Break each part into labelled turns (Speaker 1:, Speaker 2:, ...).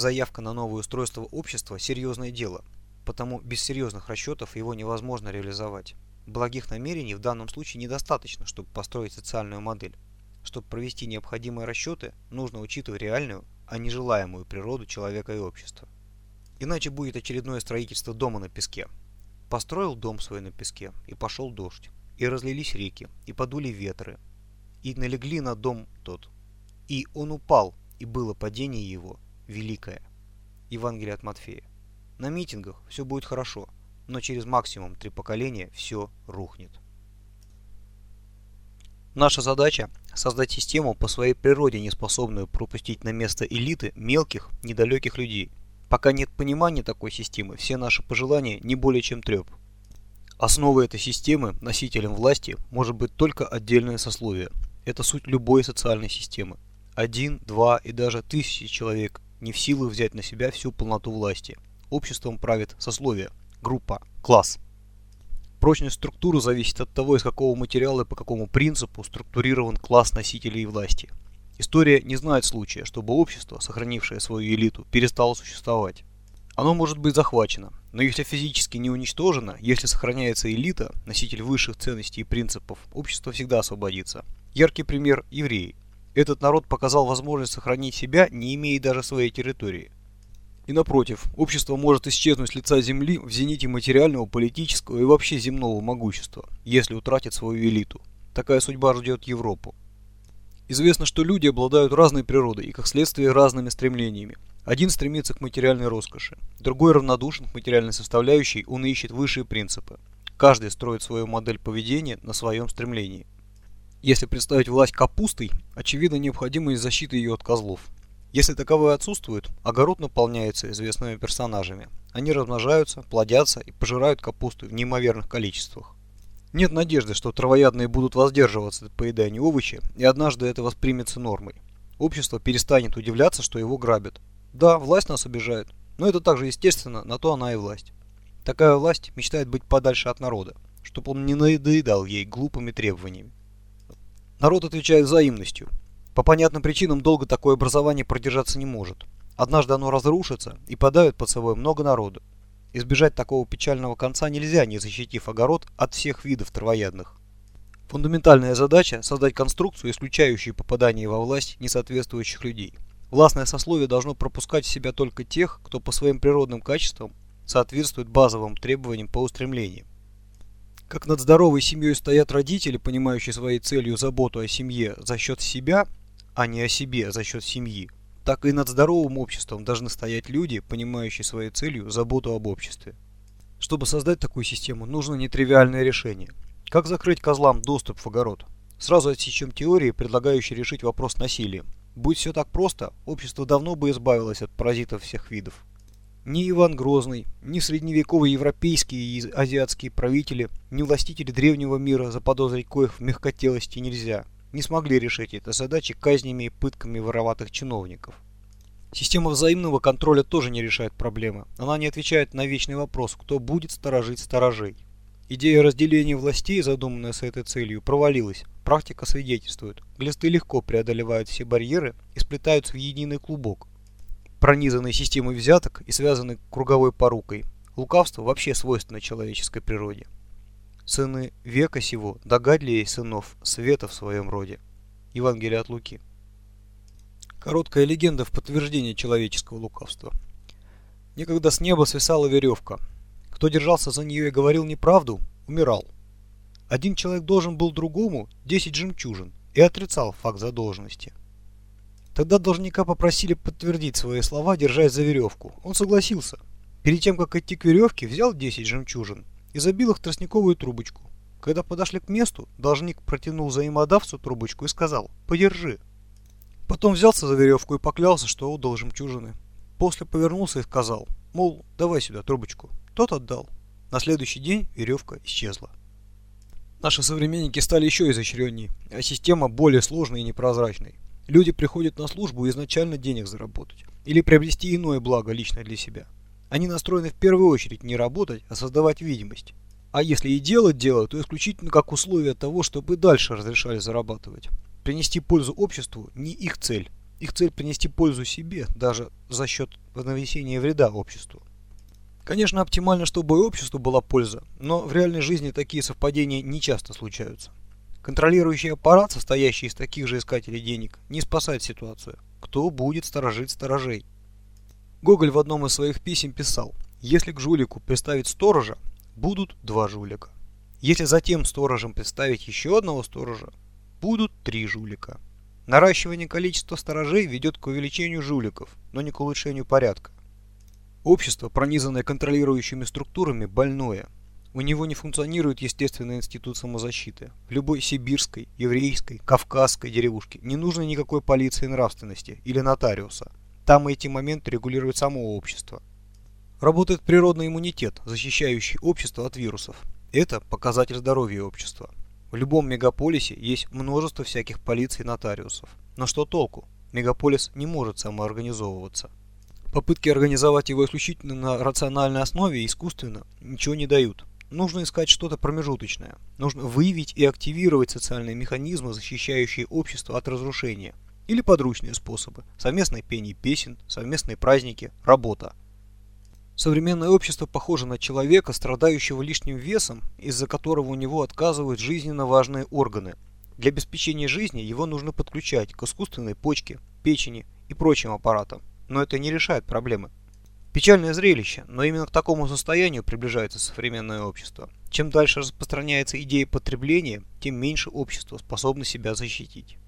Speaker 1: Заявка на новое устройство общества – серьезное дело, потому без серьезных расчетов его невозможно реализовать. Благих намерений в данном случае недостаточно, чтобы построить социальную модель. Чтобы провести необходимые расчеты, нужно учитывать реальную, а не желаемую природу человека и общества. Иначе будет очередное строительство дома на песке. Построил дом свой на песке, и пошел дождь, и разлились реки, и подули ветры, и налегли на дом тот. И он упал, и было падение его великое. Евангелие от Матфея. На митингах все будет хорошо, но через максимум три поколения все рухнет. Наша задача – создать систему по своей природе, не способную пропустить на место элиты мелких, недалеких людей. Пока нет понимания такой системы, все наши пожелания не более чем треп. Основой этой системы, носителем власти, может быть только отдельное сословие. Это суть любой социальной системы. Один, два и даже тысячи человек не в силах взять на себя всю полноту власти. Обществом правит сословие, группа, класс. Прочность структуры зависит от того, из какого материала и по какому принципу структурирован класс носителей власти. История не знает случая, чтобы общество, сохранившее свою элиту, перестало существовать. Оно может быть захвачено, но если физически не уничтожено, если сохраняется элита, носитель высших ценностей и принципов, общество всегда освободится. Яркий пример – евреи. Этот народ показал возможность сохранить себя, не имея даже своей территории. И напротив, общество может исчезнуть с лица земли в зените материального, политического и вообще земного могущества, если утратит свою элиту. Такая судьба ждет Европу. Известно, что люди обладают разной природой и, как следствие, разными стремлениями. Один стремится к материальной роскоши, другой равнодушен к материальной составляющей, он ищет высшие принципы. Каждый строит свою модель поведения на своем стремлении. Если представить власть капустой, очевидно необходимость защиты ее от козлов. Если таковые отсутствуют, огород наполняется известными персонажами. Они размножаются, плодятся и пожирают капусту в неимоверных количествах. Нет надежды, что травоядные будут воздерживаться от поедания овощи, и однажды это воспримется нормой. Общество перестанет удивляться, что его грабят. Да, власть нас обижает, но это также естественно, на то она и власть. Такая власть мечтает быть подальше от народа, чтобы он не надоедал ей глупыми требованиями. Народ отвечает взаимностью, по понятным причинам долго такое образование продержаться не может. Однажды оно разрушится и подавит под собой много народу. Избежать такого печального конца нельзя, не защитив огород от всех видов травоядных. Фундаментальная задача – создать конструкцию, исключающую попадание во власть несоответствующих людей. Властное сословие должно пропускать в себя только тех, кто по своим природным качествам соответствует базовым требованиям по устремлениям. Как над здоровой семьей стоят родители, понимающие своей целью заботу о семье за счет себя – а не о себе за счет семьи, так и над здоровым обществом должны стоять люди, понимающие своей целью заботу об обществе. Чтобы создать такую систему, нужно нетривиальное решение. Как закрыть козлам доступ в огород? Сразу отсечем теории, предлагающие решить вопрос насилием. Будь все так просто, общество давно бы избавилось от паразитов всех видов. Ни Иван Грозный, ни средневековые европейские и азиатские правители, ни властители древнего мира заподозрить коих в мягкотелости нельзя – не смогли решить этой задачи казнями и пытками вороватых чиновников. Система взаимного контроля тоже не решает проблемы. Она не отвечает на вечный вопрос, кто будет сторожить сторожей. Идея разделения властей, задуманная с этой целью, провалилась. Практика свидетельствует. Глисты легко преодолевают все барьеры и сплетаются в единый клубок. Пронизанный системой взяток и связанный круговой порукой. Лукавство вообще свойственно человеческой природе. Сыны века сего догадливее сынов света в своем роде. Евангелие от Луки. Короткая легенда в подтверждение человеческого лукавства. Некогда с неба свисала веревка. Кто держался за нее и говорил неправду, умирал. Один человек должен был другому 10 жемчужин и отрицал факт задолженности. Тогда должника попросили подтвердить свои слова, держась за веревку. Он согласился. Перед тем, как идти к веревке, взял 10 жемчужин и забил их в тростниковую трубочку. Когда подошли к месту, должник протянул взаимодавцу трубочку и сказал «Подержи». Потом взялся за веревку и поклялся, что отдал жемчужины. После повернулся и сказал, мол, давай сюда трубочку. Тот отдал. На следующий день веревка исчезла. Наши современники стали еще изощреннее, а система более сложной и непрозрачной. Люди приходят на службу изначально денег заработать или приобрести иное благо лично для себя. Они настроены в первую очередь не работать, а создавать видимость. А если и делать дело, то исключительно как условие того, чтобы дальше разрешали зарабатывать. Принести пользу обществу не их цель. Их цель принести пользу себе, даже за счет нанесения вреда обществу. Конечно, оптимально, чтобы и обществу была польза, но в реальной жизни такие совпадения не часто случаются. Контролирующий аппарат, состоящий из таких же искателей денег, не спасает ситуацию. Кто будет сторожить сторожей? Гоголь в одном из своих писем писал, если к жулику представить сторожа, будут два жулика. Если затем сторожем представить еще одного сторожа, будут три жулика. Наращивание количества сторожей ведет к увеличению жуликов, но не к улучшению порядка. Общество, пронизанное контролирующими структурами, больное. У него не функционирует естественный институт самозащиты. В любой сибирской, еврейской, кавказской деревушке не нужно никакой полиции нравственности или нотариуса. Там эти моменты регулирует само общество. Работает природный иммунитет, защищающий общество от вирусов. Это показатель здоровья общества. В любом мегаполисе есть множество всяких полиций и нотариусов. Но что толку? Мегаполис не может самоорганизовываться. Попытки организовать его исключительно на рациональной основе искусственно ничего не дают. Нужно искать что-то промежуточное. Нужно выявить и активировать социальные механизмы, защищающие общество от разрушения. Или подручные способы. Совместное пение песен, совместные праздники, работа. Современное общество похоже на человека, страдающего лишним весом, из-за которого у него отказывают жизненно важные органы. Для обеспечения жизни его нужно подключать к искусственной почке, печени и прочим аппаратам но это не решает проблемы. Печальное зрелище, но именно к такому состоянию приближается современное общество. Чем дальше распространяется идея потребления, тем меньше общество способно себя защитить.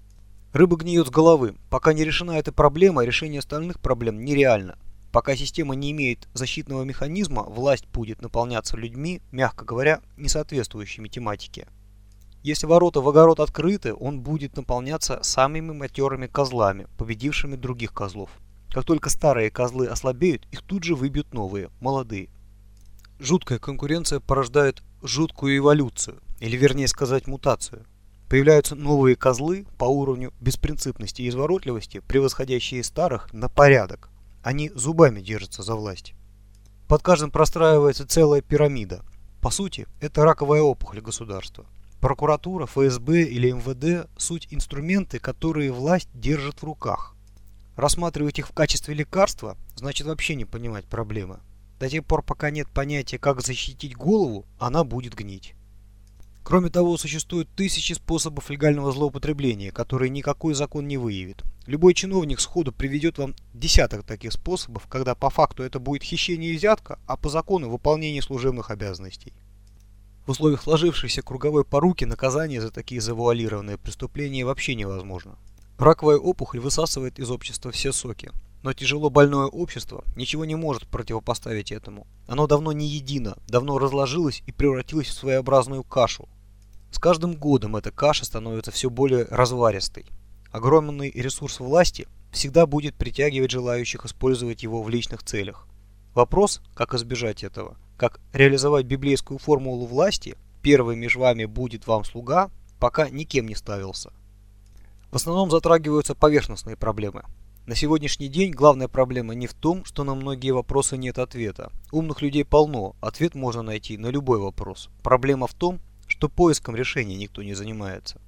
Speaker 1: Рыба гниет с головы. Пока не решена эта проблема, решение остальных проблем нереально. Пока система не имеет защитного механизма, власть будет наполняться людьми, мягко говоря, не соответствующими тематике. Если ворота в огород открыты, он будет наполняться самыми матерыми козлами, победившими других козлов. Как только старые козлы ослабеют, их тут же выбьют новые, молодые. Жуткая конкуренция порождает жуткую эволюцию, или вернее сказать мутацию. Появляются новые козлы по уровню беспринципности и изворотливости, превосходящие старых на порядок. Они зубами держатся за власть. Под каждым простраивается целая пирамида. По сути, это раковая опухоль государства. Прокуратура, ФСБ или МВД – суть инструменты, которые власть держит в руках. Рассматривать их в качестве лекарства, значит вообще не понимать проблемы. До тех пор, пока нет понятия, как защитить голову, она будет гнить. Кроме того, существуют тысячи способов легального злоупотребления, которые никакой закон не выявит. Любой чиновник сходу приведет вам десяток таких способов, когда по факту это будет хищение и взятка, а по закону выполнение служебных обязанностей. В условиях сложившейся круговой поруки наказание за такие завуалированные преступления вообще невозможно. Раковая опухоль высасывает из общества все соки. Но тяжело больное общество ничего не может противопоставить этому. Оно давно не едино, давно разложилось и превратилось в своеобразную кашу. С каждым годом эта каша становится все более разваристой. Огромный ресурс власти всегда будет притягивать желающих использовать его в личных целях. Вопрос, как избежать этого, как реализовать библейскую формулу власти «первый между вами будет вам слуга», пока никем не ставился. В основном затрагиваются поверхностные проблемы. На сегодняшний день главная проблема не в том, что на многие вопросы нет ответа. Умных людей полно, ответ можно найти на любой вопрос. Проблема в том, что поиском решения никто не занимается.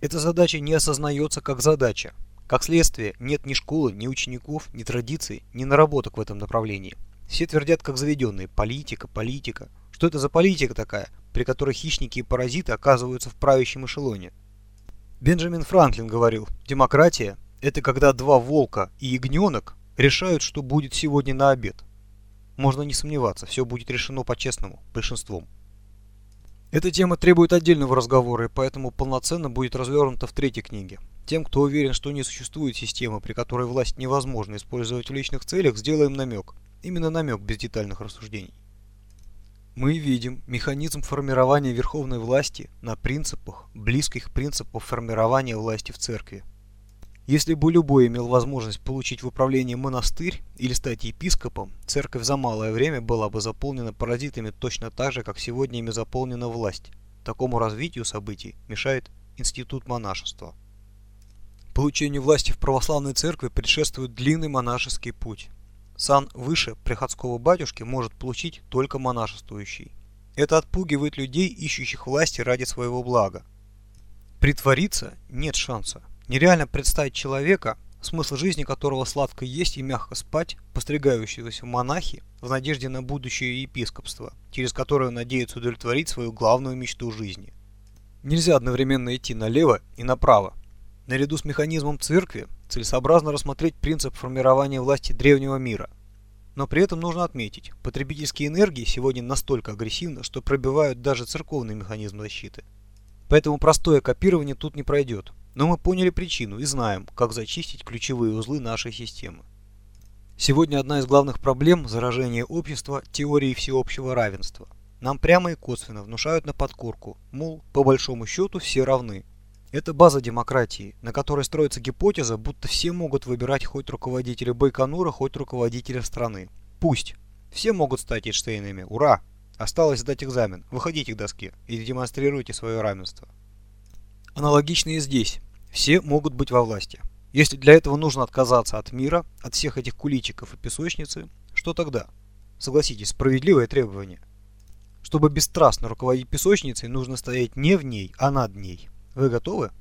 Speaker 1: Эта задача не осознается как задача. Как следствие, нет ни школы, ни учеников, ни традиций, ни наработок в этом направлении. Все твердят как заведенные «политика, политика». Что это за политика такая, при которой хищники и паразиты оказываются в правящем эшелоне? Бенджамин Франклин говорил, демократия – это когда два волка и ягненок решают, что будет сегодня на обед. Можно не сомневаться, все будет решено по-честному, большинством. Эта тема требует отдельного разговора, и поэтому полноценно будет развернута в третьей книге. Тем, кто уверен, что не существует системы, при которой власть невозможно использовать в личных целях, сделаем намек. Именно намек без детальных рассуждений. Мы видим механизм формирования верховной власти на принципах, близких принципов формирования власти в церкви. Если бы любой имел возможность получить в управление монастырь или стать епископом, церковь за малое время была бы заполнена паразитами точно так же, как сегодня ими заполнена власть. Такому развитию событий мешает институт монашества. Получению власти в православной церкви предшествует длинный монашеский путь. Сан выше приходского батюшки может получить только монашествующий. Это отпугивает людей, ищущих власти ради своего блага. Притвориться нет шанса. Нереально представить человека, смысл жизни которого сладко есть и мягко спать, постригающегося в монахи в надежде на будущее епископство, через которое надеется удовлетворить свою главную мечту жизни. Нельзя одновременно идти налево и направо. Наряду с механизмом церкви целесообразно рассмотреть принцип формирования власти древнего мира. Но при этом нужно отметить, потребительские энергии сегодня настолько агрессивны, что пробивают даже церковный механизм защиты. Поэтому простое копирование тут не пройдет. Но мы поняли причину и знаем, как зачистить ключевые узлы нашей системы. Сегодня одна из главных проблем заражения общества – теории всеобщего равенства. Нам прямо и косвенно внушают на подкорку, мол, по большому счету все равны. Это база демократии, на которой строится гипотеза, будто все могут выбирать хоть руководителя Байконура, хоть руководителя страны. Пусть. Все могут стать Эйнштейнами. Ура! Осталось сдать экзамен. Выходите к доске и демонстрируйте свое равенство. Аналогично и здесь. Все могут быть во власти. Если для этого нужно отказаться от мира, от всех этих куличиков и песочницы, что тогда? Согласитесь, справедливое требование. Чтобы бесстрастно руководить песочницей, нужно стоять не в ней, а над ней. Вы готовы?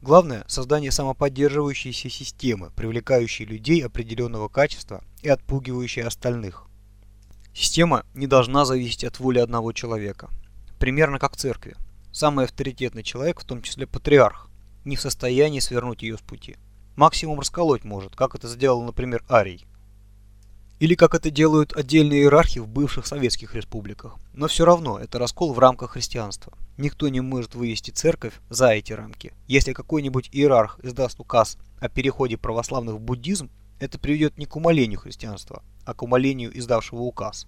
Speaker 1: Главное – создание самоподдерживающейся системы, привлекающей людей определенного качества и отпугивающей остальных. Система не должна зависеть от воли одного человека. Примерно как в церкви. Самый авторитетный человек, в том числе патриарх, не в состоянии свернуть ее с пути. Максимум расколоть может, как это сделал, например, Арий. Или как это делают отдельные иерархи в бывших советских республиках. Но все равно это раскол в рамках христианства. Никто не может вывести церковь за эти рамки. Если какой-нибудь иерарх издаст указ о переходе православных в буддизм, это приведет не к умолению христианства, а к умолению издавшего указ.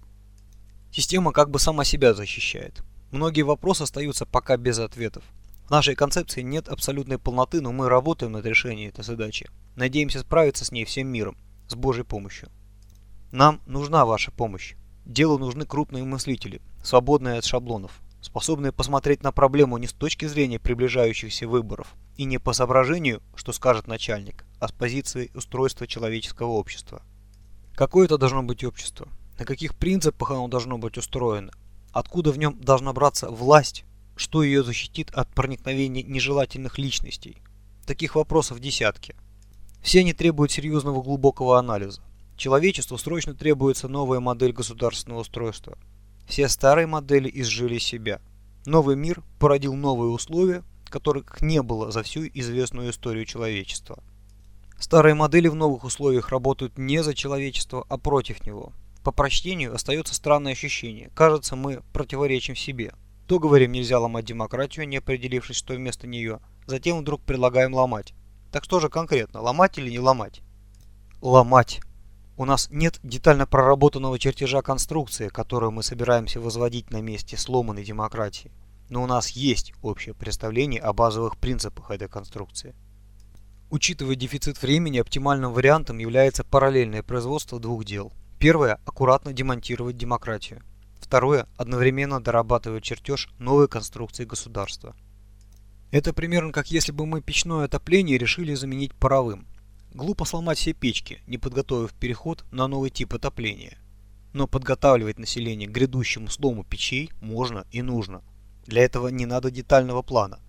Speaker 1: Система как бы сама себя защищает. Многие вопросы остаются пока без ответов. В нашей концепции нет абсолютной полноты, но мы работаем над решением этой задачи. Надеемся справиться с ней всем миром, с Божьей помощью. Нам нужна ваша помощь. Делу нужны крупные мыслители, свободные от шаблонов, способные посмотреть на проблему не с точки зрения приближающихся выборов и не по соображению, что скажет начальник, а с позиции устройства человеческого общества. Какое это должно быть общество? На каких принципах оно должно быть устроено? Откуда в нем должна браться власть? Что ее защитит от проникновения нежелательных личностей? Таких вопросов десятки. Все они требуют серьезного глубокого анализа. Человечеству срочно требуется новая модель государственного устройства. Все старые модели изжили себя. Новый мир породил новые условия, которых не было за всю известную историю человечества. Старые модели в новых условиях работают не за человечество, а против него. По прочтению остается странное ощущение. Кажется, мы противоречим себе. То говорим, нельзя ломать демократию, не определившись, что вместо нее. Затем вдруг предлагаем ломать. Так что же конкретно, ломать или не ломать? Ломать. У нас нет детально проработанного чертежа конструкции, которую мы собираемся возводить на месте сломанной демократии. Но у нас есть общее представление о базовых принципах этой конструкции. Учитывая дефицит времени, оптимальным вариантом является параллельное производство двух дел – Первое – аккуратно демонтировать демократию. Второе – одновременно дорабатывать чертеж новой конструкции государства. Это примерно как если бы мы печное отопление решили заменить паровым. Глупо сломать все печки, не подготовив переход на новый тип отопления. Но подготавливать население к грядущему слому печей можно и нужно. Для этого не надо детального плана.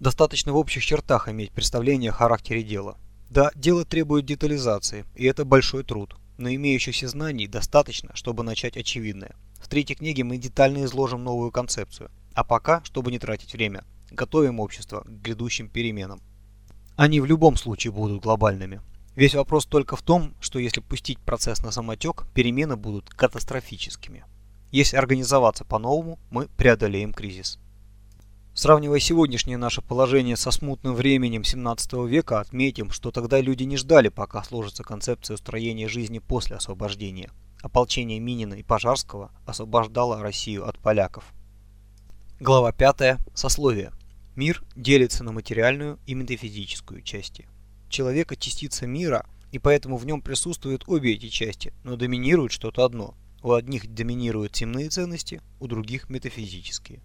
Speaker 1: Достаточно в общих чертах иметь представление о характере дела. Да, дело требует детализации, и это большой труд но имеющихся знаний достаточно, чтобы начать очевидное. В третьей книге мы детально изложим новую концепцию. А пока, чтобы не тратить время, готовим общество к грядущим переменам. Они в любом случае будут глобальными. Весь вопрос только в том, что если пустить процесс на самотек, перемены будут катастрофическими. Если организоваться по-новому, мы преодолеем кризис. Сравнивая сегодняшнее наше положение со смутным временем 17 века, отметим, что тогда люди не ждали, пока сложится концепция устроения жизни после освобождения. Ополчение Минина и Пожарского освобождало Россию от поляков. Глава 5. Сословие. Мир делится на материальную и метафизическую части. Человека частица мира, и поэтому в нем присутствуют обе эти части, но доминирует что-то одно. У одних доминируют земные ценности, у других метафизические.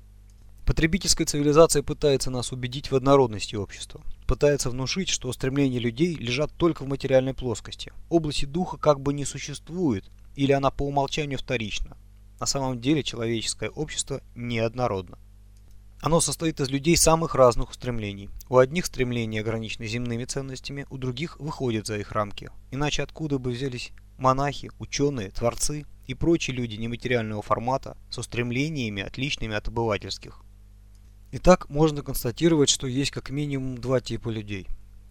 Speaker 1: Потребительская цивилизация пытается нас убедить в однородности общества. Пытается внушить, что стремления людей лежат только в материальной плоскости. Области духа как бы не существует, или она по умолчанию вторична. На самом деле человеческое общество неоднородно. Оно состоит из людей самых разных устремлений. У одних стремления ограничены земными ценностями, у других выходят за их рамки. Иначе откуда бы взялись монахи, ученые, творцы и прочие люди нематериального формата с устремлениями, отличными от обывательских? Итак, можно констатировать, что есть как минимум два типа людей.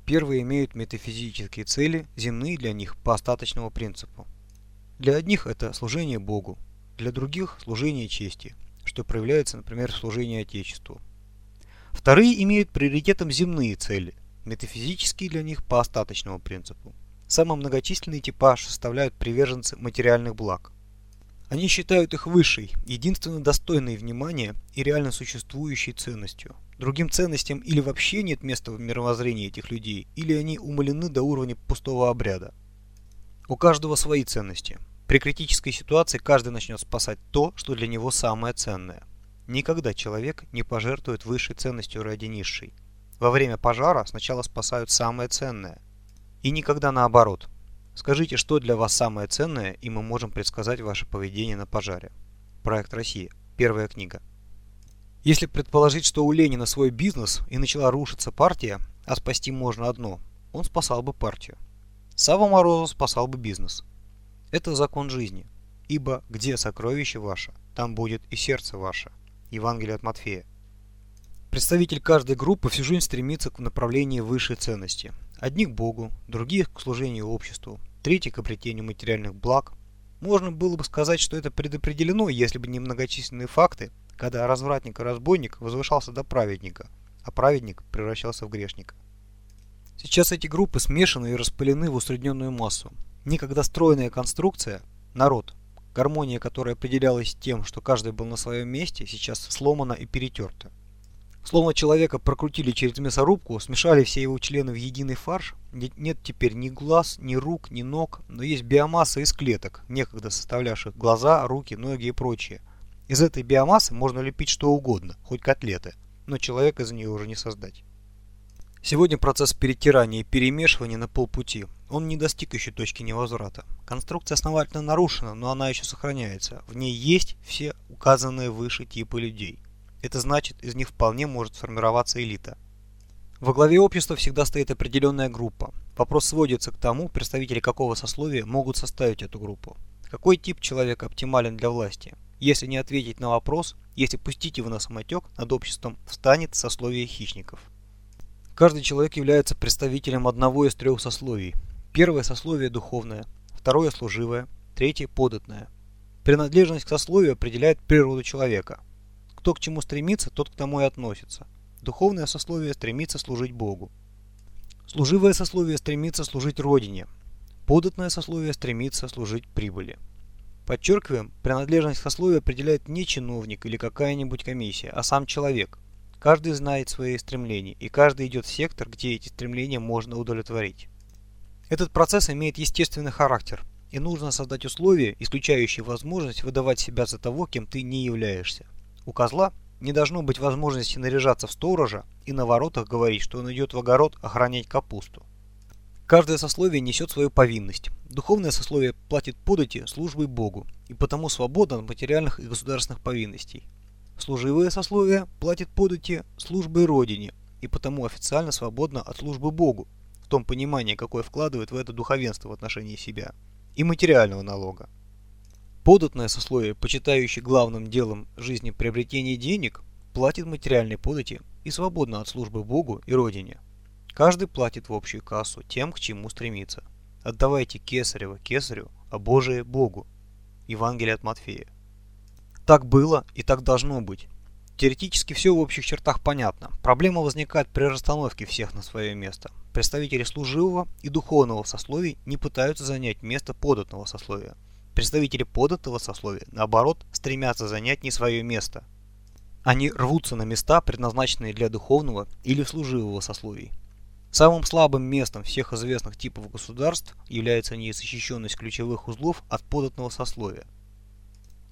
Speaker 1: Первые имеют метафизические цели, земные для них по остаточному принципу. Для одних это служение Богу, для других – служение чести, что проявляется, например, в служении Отечеству. Вторые имеют приоритетом земные цели, метафизические для них по остаточному принципу. Самый многочисленный типаж составляют приверженцы материальных благ. Они считают их высшей, единственно достойной внимания и реально существующей ценностью. Другим ценностям или вообще нет места в мировоззрении этих людей, или они умалены до уровня пустого обряда. У каждого свои ценности. При критической ситуации каждый начнет спасать то, что для него самое ценное. Никогда человек не пожертвует высшей ценностью ради низшей. Во время пожара сначала спасают самое ценное. И никогда наоборот. Скажите, что для вас самое ценное, и мы можем предсказать ваше поведение на пожаре. Проект Россия. Первая книга. Если предположить, что у Ленина свой бизнес и начала рушиться партия, а спасти можно одно, он спасал бы партию. Сава Морозов спасал бы бизнес. Это закон жизни. Ибо где сокровище ваше, там будет и сердце ваше. Евангелие от Матфея. Представитель каждой группы всю жизнь стремится к направлению высшей ценности. Одни к Богу, других к служению обществу, третьи к обретению материальных благ. Можно было бы сказать, что это предопределено, если бы не многочисленные факты, когда развратник и разбойник возвышался до праведника, а праведник превращался в грешника. Сейчас эти группы смешаны и распылены в усредненную массу. Никогда стройная конструкция, народ, гармония которой определялась тем, что каждый был на своем месте, сейчас сломана и перетерта. Словно человека прокрутили через мясорубку, смешали все его члены в единый фарш, нет теперь ни глаз, ни рук, ни ног, но есть биомасса из клеток, некогда составлявших глаза, руки, ноги и прочее. Из этой биомассы можно лепить что угодно, хоть котлеты, но человека из нее уже не создать. Сегодня процесс перетирания и перемешивания на полпути. Он не достиг еще точки невозврата. Конструкция основательно нарушена, но она еще сохраняется. В ней есть все указанные выше типы людей. Это значит, из них вполне может сформироваться элита. Во главе общества всегда стоит определенная группа. Вопрос сводится к тому, представители какого сословия могут составить эту группу. Какой тип человека оптимален для власти? Если не ответить на вопрос, если пустить его на самотек, над обществом встанет сословие хищников. Каждый человек является представителем одного из трех сословий. Первое сословие духовное, второе служивое, третье податное. Принадлежность к сословию определяет природу человека. Кто к чему стремится, тот к тому и относится. Духовное сословие стремится служить Богу. Служивое сословие стремится служить Родине. Податное сословие стремится служить прибыли. Подчеркиваем, принадлежность к сословию определяет не чиновник или какая-нибудь комиссия, а сам человек – Каждый знает свои стремления, и каждый идет в сектор, где эти стремления можно удовлетворить. Этот процесс имеет естественный характер, и нужно создать условия, исключающие возможность выдавать себя за того, кем ты не являешься. У козла не должно быть возможности наряжаться в сторожа и на воротах говорить, что он идет в огород охранять капусту. Каждое сословие несет свою повинность. Духовное сословие платит подати службой Богу и потому свободно от материальных и государственных повинностей. Служивое сословие платит подати службой Родине и потому официально свободно от службы Богу, том понимании, какое вкладывает в это духовенство в отношении себя, и материального налога. Податное сословие, почитающее главным делом жизни приобретение денег, платит материальные подати и свободно от службы Богу и Родине. Каждый платит в общую кассу тем, к чему стремится. Отдавайте кесарево кесарю, а Божие Богу. Евангелие от Матфея. Так было и так должно быть. Теоретически все в общих чертах понятно. Проблема возникает при расстановке всех на свое место. Представители служивого и духовного сословий не пытаются занять место податного сословия. Представители податного сословия, наоборот, стремятся занять не свое место. Они рвутся на места, предназначенные для духовного или служивого сословий. Самым слабым местом всех известных типов государств является незащищенность ключевых узлов от податного сословия –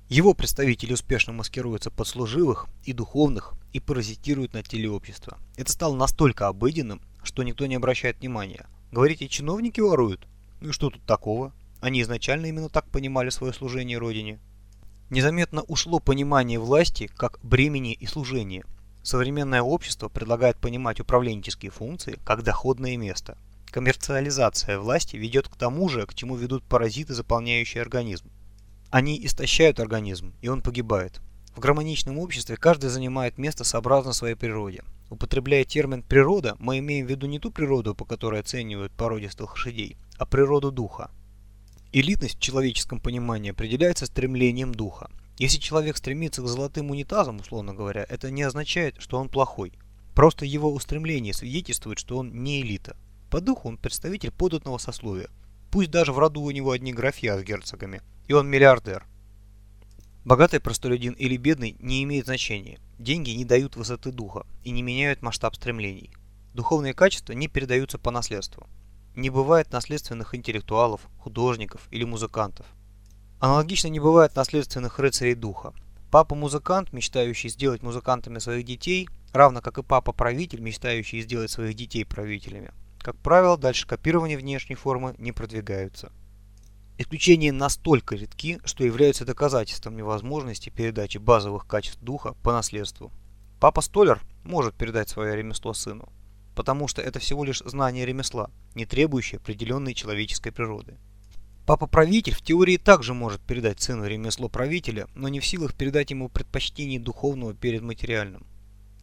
Speaker 1: его представители успешно маскируются под служивых и духовных и паразитируют на теле общества. Это стало настолько обыденным, что никто не обращает внимания. Говорите, чиновники воруют? Ну и что тут такого? Они изначально именно так понимали свое служение Родине. Незаметно ушло понимание власти как бремени и служения. Современное общество предлагает понимать управленческие функции как доходное место. Коммерциализация власти ведет к тому же, к чему ведут паразиты, заполняющие организм. Они истощают организм, и он погибает. В гармоничном обществе каждый занимает место сообразно своей природе. Употребляя термин «природа», мы имеем в виду не ту природу, по которой оценивают породистых лошадей, а природу духа. Элитность в человеческом понимании определяется стремлением духа. Если человек стремится к золотым унитазам, условно говоря, это не означает, что он плохой. Просто его устремление свидетельствует, что он не элита. По духу он представитель податного сословия. Пусть даже в роду у него одни графья с герцогами. И он миллиардер. Богатый простолюдин или бедный не имеет значения. Деньги не дают высоты духа и не меняют масштаб стремлений. Духовные качества не передаются по наследству. Не бывает наследственных интеллектуалов, художников или музыкантов. Аналогично не бывает наследственных рыцарей духа. Папа-музыкант, мечтающий сделать музыкантами своих детей, равно как и папа-правитель, мечтающий сделать своих детей правителями. Как правило, дальше копирования внешней формы не продвигаются. Исключения настолько редки, что являются доказательством невозможности передачи базовых качеств духа по наследству. Папа Столер может передать свое ремесло сыну, потому что это всего лишь знание ремесла, не требующее определенной человеческой природы. Папа-правитель в теории также может передать сыну ремесло правителя, но не в силах передать ему предпочтение духовного перед материальным.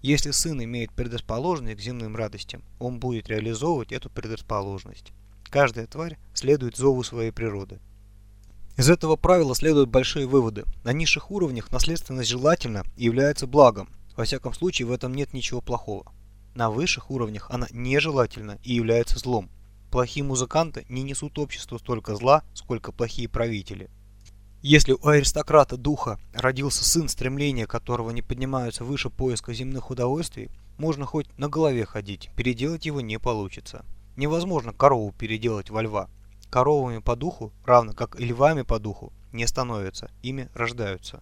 Speaker 1: Если сын имеет предрасположенность к земным радостям, он будет реализовывать эту предрасположенность. Каждая тварь следует зову своей природы. Из этого правила следуют большие выводы. На низших уровнях наследственность желательно и является благом. Во всяком случае, в этом нет ничего плохого. На высших уровнях она нежелательна и является злом. Плохие музыканты не несут обществу столько зла, сколько плохие правители. Если у аристократа духа родился сын, стремления которого не поднимаются выше поиска земных удовольствий, можно хоть на голове ходить, переделать его не получится. Невозможно корову переделать во льва. Коровами по духу, равно как и львами по духу, не становятся, ими рождаются.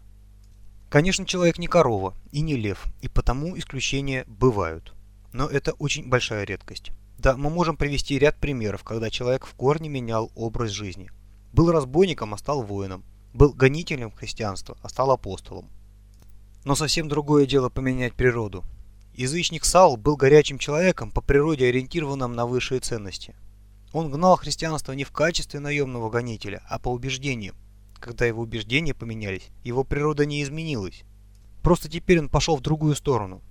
Speaker 1: Конечно, человек не корова и не лев, и потому исключения бывают. Но это очень большая редкость. Да, мы можем привести ряд примеров, когда человек в корне менял образ жизни. Был разбойником, а стал воином. Был гонителем христианства, а стал апостолом. Но совсем другое дело поменять природу. Язычник Саул был горячим человеком, по природе ориентированным на высшие ценности. Он гнал христианство не в качестве наемного гонителя, а по убеждениям. Когда его убеждения поменялись, его природа не изменилась. Просто теперь он пошел в другую сторону.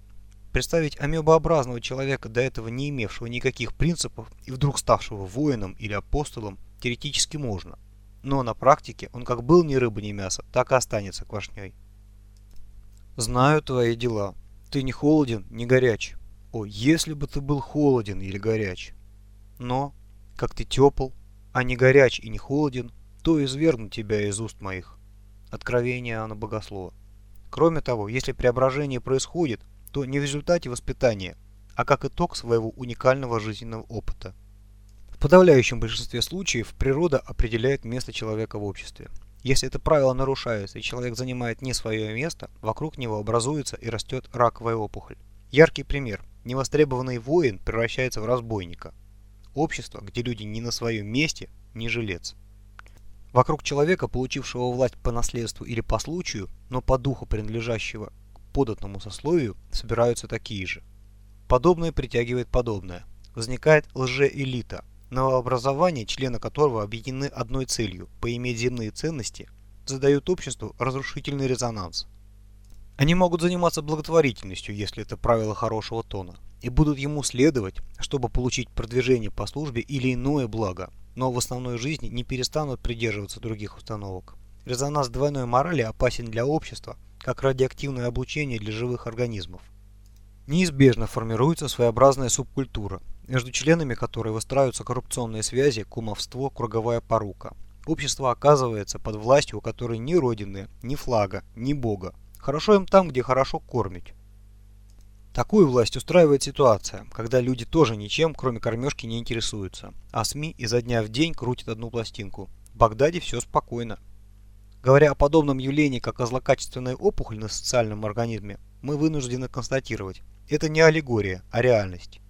Speaker 1: Представить амебообразного человека, до этого не имевшего никаких принципов и вдруг ставшего воином или апостолом, теоретически можно. Но на практике он как был ни рыба, ни мясо, так и останется квашней. «Знаю твои дела», ты не холоден, не горяч. О, если бы ты был холоден или горяч. Но, как ты тепл, а не горяч и не холоден, то извергну тебя из уст моих. Откровение Иоанна Богослова. Кроме того, если преображение происходит, то не в результате воспитания, а как итог своего уникального жизненного опыта. Подавляющем большинстве случаев природа определяет место человека в обществе. Если это правило нарушается и человек занимает не свое место, вокруг него образуется и растет раковая опухоль. Яркий пример. Невостребованный воин превращается в разбойника. Общество, где люди не на своем месте, не жилец. Вокруг человека, получившего власть по наследству или по случаю, но по духу принадлежащего к податному сословию, собираются такие же. Подобное притягивает подобное. Возникает лжеэлита, Новообразование, члены которого объединены одной целью – поиметь земные ценности, задают обществу разрушительный резонанс. Они могут заниматься благотворительностью, если это правило хорошего тона, и будут ему следовать, чтобы получить продвижение по службе или иное благо, но в основной жизни не перестанут придерживаться других установок. Резонанс двойной морали опасен для общества, как радиоактивное облучение для живых организмов. Неизбежно формируется своеобразная субкультура, между членами которой выстраиваются коррупционные связи, кумовство, круговая порука. Общество оказывается под властью, у которой ни родины, ни флага, ни бога. Хорошо им там, где хорошо кормить. Такую власть устраивает ситуация, когда люди тоже ничем, кроме кормежки, не интересуются, а СМИ изо дня в день крутят одну пластинку. В Багдаде все спокойно. Говоря о подобном явлении, как о злокачественной опухоль на социальном организме, мы вынуждены констатировать, это не аллегория, а реальность.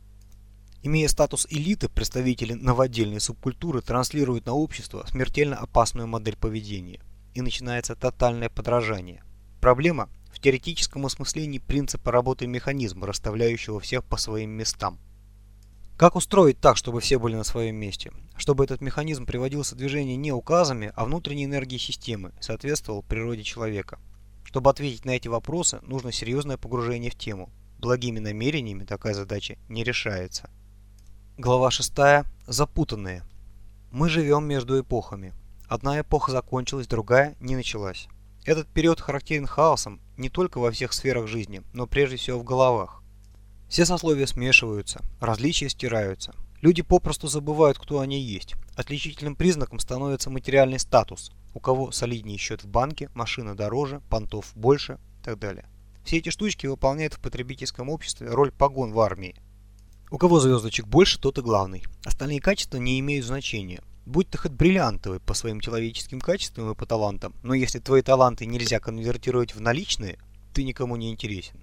Speaker 1: Имея статус элиты, представители новодельной субкультуры транслируют на общество смертельно опасную модель поведения. И начинается тотальное подражание. Проблема в теоретическом осмыслении принципа работы механизма, расставляющего всех по своим местам. Как устроить так, чтобы все были на своем месте? Чтобы этот механизм приводился в движение не указами, а внутренней энергией системы, соответствовал природе человека. Чтобы ответить на эти вопросы, нужно серьезное погружение в тему. Благими намерениями такая задача не решается. Глава 6. Запутанные. Мы живем между эпохами. Одна эпоха закончилась, другая не началась. Этот период характерен хаосом не только во всех сферах жизни, но прежде всего в головах. Все сословия смешиваются, различия стираются. Люди попросту забывают, кто они есть. Отличительным признаком становится материальный статус. У кого солиднее счет в банке, машина дороже, понтов больше и так далее. Все эти штучки выполняют в потребительском обществе роль погон в армии. У кого звездочек больше, тот и главный. Остальные качества не имеют значения. Будь ты хоть бриллиантовый по своим человеческим качествам и по талантам, но если твои таланты нельзя конвертировать в наличные, ты никому не интересен.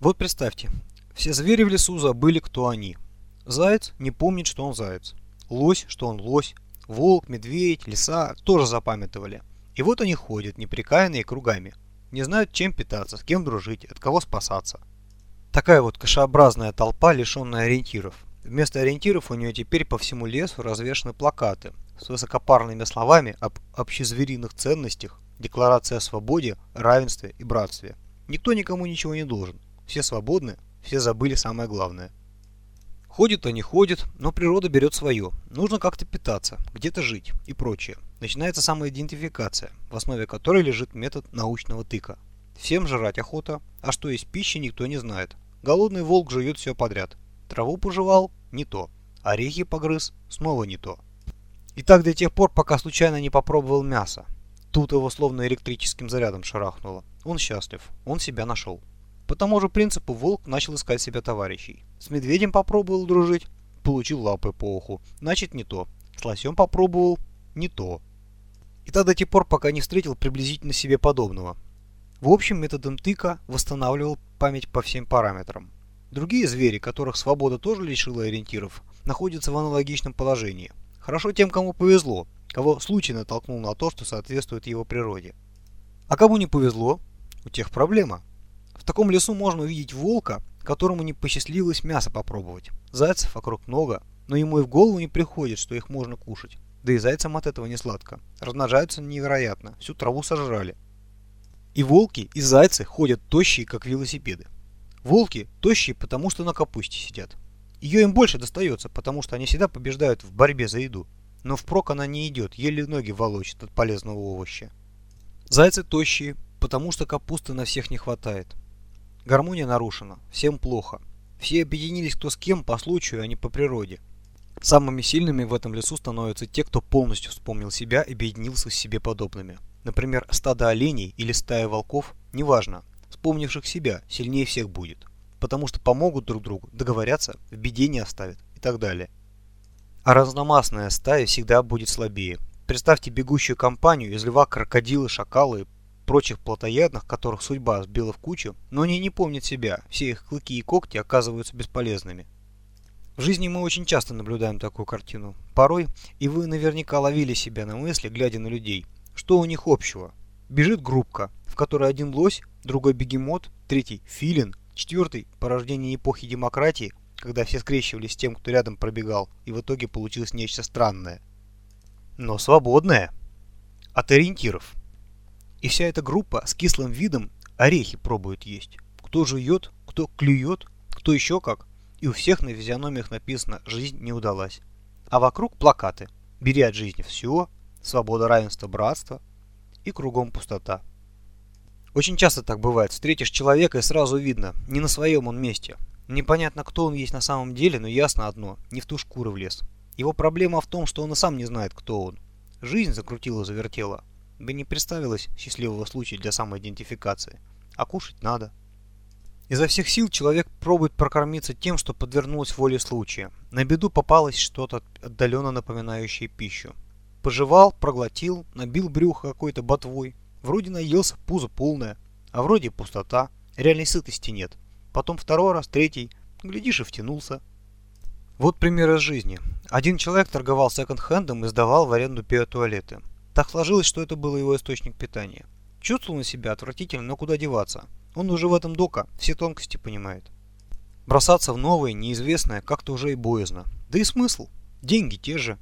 Speaker 1: Вот представьте, все звери в лесу забыли, кто они. Заяц не помнит, что он заяц. Лось, что он лось. Волк, медведь, лиса тоже запамятовали. И вот они ходят, неприкаянные кругами. Не знают, чем питаться, с кем дружить, от кого спасаться. Такая вот кашеобразная толпа, лишенная ориентиров. Вместо ориентиров у нее теперь по всему лесу развешаны плакаты с высокопарными словами об общезвериных ценностях, декларация о свободе, равенстве и братстве. Никто никому ничего не должен. Все свободны, все забыли самое главное. Ходят они ходят, но природа берет свое. Нужно как-то питаться, где-то жить и прочее. Начинается самоидентификация, в основе которой лежит метод научного тыка. Всем жрать охота, а что есть пища никто не знает. Голодный волк жует все подряд. Траву пожевал – не то. Орехи погрыз – снова не то. И так до тех пор, пока случайно не попробовал мясо. Тут его словно электрическим зарядом шарахнуло. Он счастлив, он себя нашел. По тому же принципу волк начал искать себя товарищей. С медведем попробовал дружить, получил лапы по уху. Значит не то. С лосем попробовал, не то. И так до тех пор, пока не встретил приблизительно себе подобного. В общем, методом тыка восстанавливал память по всем параметрам. Другие звери, которых свобода тоже лишила ориентиров, находятся в аналогичном положении. Хорошо тем, кому повезло, кого случай натолкнул на то, что соответствует его природе. А кому не повезло, у тех проблема. В таком лесу можно увидеть волка, которому не посчастливилось мясо попробовать. Зайцев вокруг много, но ему и в голову не приходит, что их можно кушать. Да и зайцам от этого не сладко. Размножаются невероятно, всю траву сожрали. И волки, и зайцы ходят тощие, как велосипеды. Волки тощие, потому что на капусте сидят. Ее им больше достается, потому что они всегда побеждают в борьбе за еду. Но впрок она не идет, еле ноги волочит от полезного овоща. Зайцы тощие, потому что капусты на всех не хватает. Гармония нарушена, всем плохо. Все объединились кто с кем по случаю, а не по природе. Самыми сильными в этом лесу становятся те, кто полностью вспомнил себя и объединился с себе подобными. Например, стадо оленей или стая волков, неважно, вспомнивших себя, сильнее всех будет. Потому что помогут друг другу, договорятся, в беде не оставят и так далее. А разномастная стая всегда будет слабее. Представьте бегущую компанию из льва, крокодилы, шакалы прочих плотоядных, которых судьба сбила в кучу, но они не помнят себя, все их клыки и когти оказываются бесполезными. В жизни мы очень часто наблюдаем такую картину. Порой, и вы наверняка ловили себя на мысли, глядя на людей, что у них общего. Бежит группка, в которой один лось, другой бегемот, третий филин, четвертый порождение эпохи демократии, когда все скрещивались с тем, кто рядом пробегал, и в итоге получилось нечто странное. Но свободное. От ориентиров. И вся эта группа с кислым видом орехи пробует есть. Кто жует, кто клюет, кто еще как. И у всех на физиономиях написано «Жизнь не удалась». А вокруг плакаты «Бери от жизни все», «Свобода, равенство, братство» и кругом пустота. Очень часто так бывает. Встретишь человека и сразу видно, не на своем он месте. Непонятно, кто он есть на самом деле, но ясно одно – не в ту шкуру влез. Его проблема в том, что он и сам не знает, кто он. Жизнь закрутила-завертела, бы не представилось счастливого случая для самоидентификации. А кушать надо. Изо всех сил человек пробует прокормиться тем, что подвернулось воле случая. На беду попалось что-то отдаленно напоминающее пищу. Пожевал, проглотил, набил брюхо какой-то ботвой. Вроде наелся, пузо полное, а вроде пустота, реальной сытости нет. Потом второй раз, третий, глядишь и втянулся. Вот пример из жизни. Один человек торговал секонд-хендом и сдавал в аренду биотуалеты. Так сложилось, что это был его источник питания. Чувствовал на себя отвратительно, но куда деваться. Он уже в этом дока, все тонкости понимает. Бросаться в новое, неизвестное, как-то уже и боязно. Да и смысл. Деньги те же.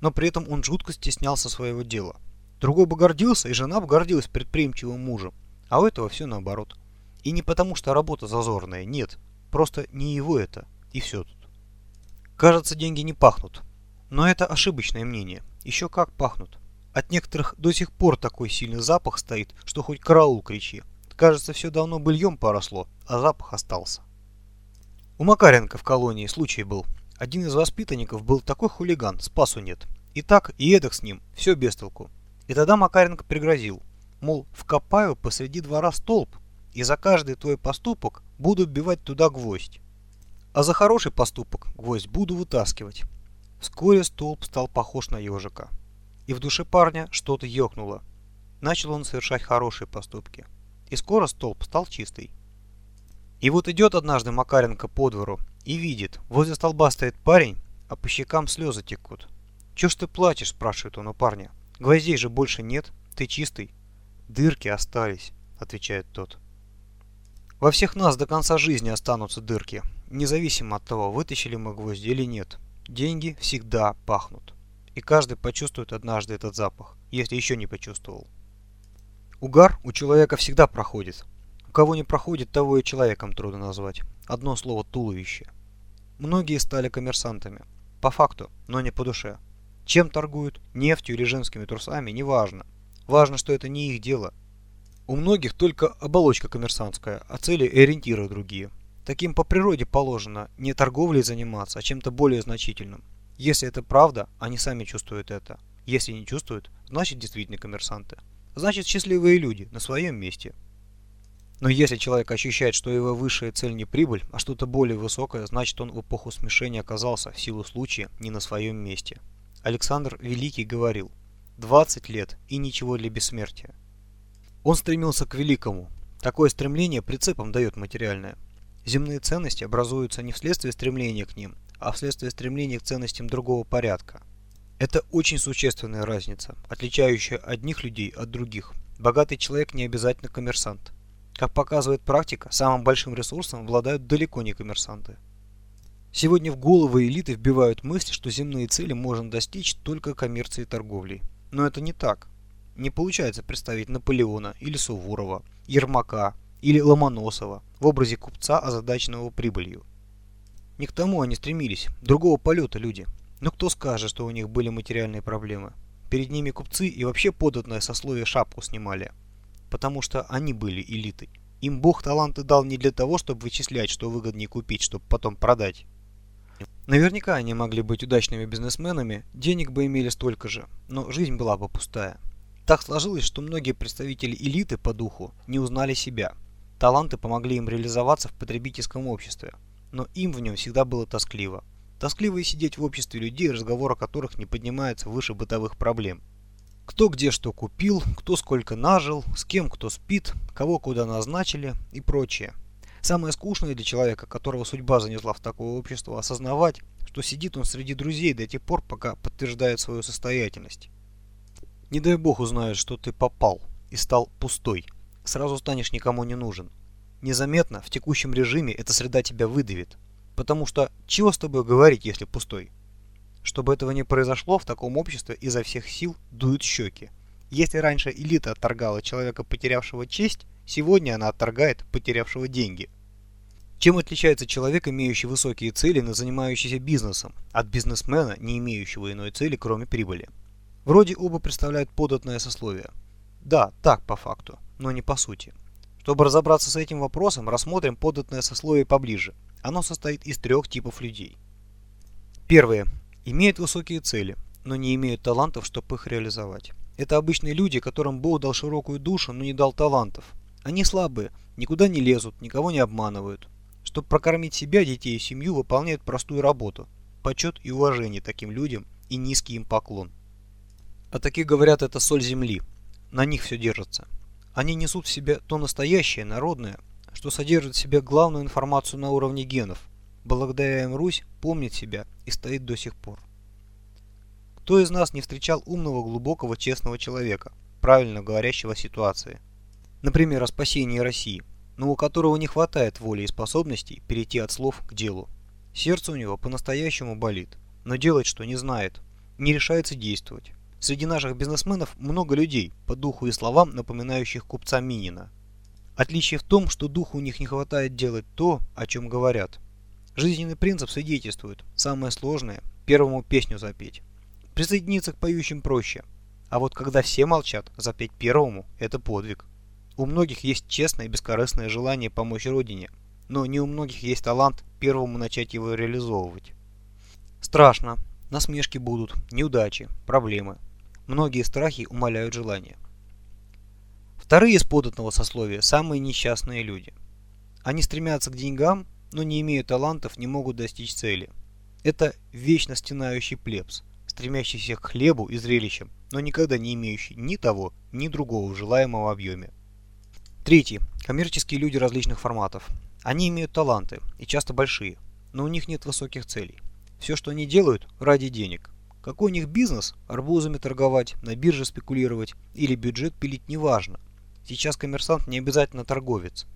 Speaker 1: Но при этом он жутко стеснялся своего дела. Другой бы гордился, и жена бы гордилась предприимчивым мужем. А у этого все наоборот. И не потому, что работа зазорная, нет. Просто не его это. И все тут. Кажется, деньги не пахнут. Но это ошибочное мнение. Еще как пахнут. От некоторых до сих пор такой сильный запах стоит, что хоть караул кричи. Кажется, все давно быльем поросло, а запах остался. У Макаренко в колонии случай был. Один из воспитанников был такой хулиган, спасу нет. И так, и эдак с ним, все без толку. И тогда Макаренко пригрозил, мол, вкопаю посреди двора столб, и за каждый твой поступок буду вбивать туда гвоздь. А за хороший поступок гвоздь буду вытаскивать. Вскоре столб стал похож на ежика и в душе парня что-то ёкнуло. Начал он совершать хорошие поступки. И скоро столб стал чистый. И вот идет однажды Макаренко по двору и видит, возле столба стоит парень, а по щекам слезы текут. «Чё ж ты плачешь?» – спрашивает он у парня. «Гвоздей же больше нет, ты чистый». «Дырки остались», – отвечает тот. Во всех нас до конца жизни останутся дырки, независимо от того, вытащили мы гвозди или нет. Деньги всегда пахнут и каждый почувствует однажды этот запах, если еще не почувствовал. Угар у человека всегда проходит. У кого не проходит, того и человеком трудно назвать. Одно слово «туловище». Многие стали коммерсантами. По факту, но не по душе. Чем торгуют, нефтью или женскими трусами, неважно. Важно, что это не их дело. У многих только оболочка коммерсантская, а цели и ориентиры другие. Таким по природе положено не торговлей заниматься, а чем-то более значительным. Если это правда, они сами чувствуют это. Если не чувствуют, значит действительно коммерсанты. Значит счастливые люди на своем месте. Но если человек ощущает, что его высшая цель не прибыль, а что-то более высокое, значит он в эпоху смешения оказался в силу случая не на своем месте. Александр Великий говорил «20 лет и ничего для бессмертия». Он стремился к великому. Такое стремление прицепом дает материальное. Земные ценности образуются не вследствие стремления к ним, а вследствие стремления к ценностям другого порядка. Это очень существенная разница, отличающая одних людей от других. Богатый человек не обязательно коммерсант. Как показывает практика, самым большим ресурсом обладают далеко не коммерсанты. Сегодня в головы элиты вбивают мысль, что земные цели можно достичь только коммерцией и торговлей. Но это не так. Не получается представить Наполеона или Суворова, Ермака или Ломоносова в образе купца, озадаченного прибылью. Не к тому они стремились, другого полета люди. Но кто скажет, что у них были материальные проблемы? Перед ними купцы и вообще податное сословие шапку снимали. Потому что они были элитой. Им Бог таланты дал не для того, чтобы вычислять, что выгоднее купить, чтобы потом продать. Наверняка они могли быть удачными бизнесменами, денег бы имели столько же, но жизнь была бы пустая. Так сложилось, что многие представители элиты по духу не узнали себя. Таланты помогли им реализоваться в потребительском обществе но им в нем всегда было тоскливо. Тоскливо и сидеть в обществе людей, разговор о которых не поднимается выше бытовых проблем. Кто где что купил, кто сколько нажил, с кем кто спит, кого куда назначили и прочее. Самое скучное для человека, которого судьба занесла в такое общество, осознавать, что сидит он среди друзей до тех пор, пока подтверждает свою состоятельность. Не дай бог узнают, что ты попал и стал пустой. Сразу станешь никому не нужен. Незаметно, в текущем режиме, эта среда тебя выдавит. Потому что чего с тобой говорить, если пустой? Чтобы этого не произошло, в таком обществе изо всех сил дуют щеки. Если раньше элита отторгала человека, потерявшего честь, сегодня она отторгает потерявшего деньги. Чем отличается человек, имеющий высокие цели, но занимающийся бизнесом, от бизнесмена, не имеющего иной цели, кроме прибыли? Вроде оба представляют податное сословие. Да, так по факту, но не по сути. Чтобы разобраться с этим вопросом, рассмотрим податное сословие поближе. Оно состоит из трех типов людей. Первые. Имеют высокие цели, но не имеют талантов, чтобы их реализовать. Это обычные люди, которым Бог дал широкую душу, но не дал талантов. Они слабые, никуда не лезут, никого не обманывают. Чтобы прокормить себя, детей и семью, выполняют простую работу. Почет и уважение таким людям и низкий им поклон. А такие говорят, это соль земли. На них все держится. Они несут в себе то настоящее, народное, что содержит в себе главную информацию на уровне генов. Благодаря им Русь помнит себя и стоит до сих пор. Кто из нас не встречал умного, глубокого, честного человека, правильно говорящего о ситуации? Например, о спасении России, но у которого не хватает воли и способностей перейти от слов к делу. Сердце у него по-настоящему болит, но делать что не знает, не решается действовать. Среди наших бизнесменов много людей, по духу и словам, напоминающих купца Минина. Отличие в том, что духу у них не хватает делать то, о чем говорят. Жизненный принцип свидетельствует, самое сложное – первому песню запеть. Присоединиться к поющим проще, а вот когда все молчат, запеть первому – это подвиг. У многих есть честное и бескорыстное желание помочь Родине, но не у многих есть талант первому начать его реализовывать. Страшно, насмешки будут, неудачи, проблемы. Многие страхи умаляют желание. Вторые из податного сословия – самые несчастные люди. Они стремятся к деньгам, но не имеют талантов, не могут достичь цели. Это вечно стенающий плебс, стремящийся к хлебу и зрелищам, но никогда не имеющий ни того, ни другого в желаемом объеме. Третье. Коммерческие люди различных форматов. Они имеют таланты, и часто большие, но у них нет высоких целей. Все, что они делают, ради денег. Какой у них бизнес? Арбузами торговать, на бирже спекулировать или бюджет пилить, неважно. Сейчас коммерсант не обязательно торговец.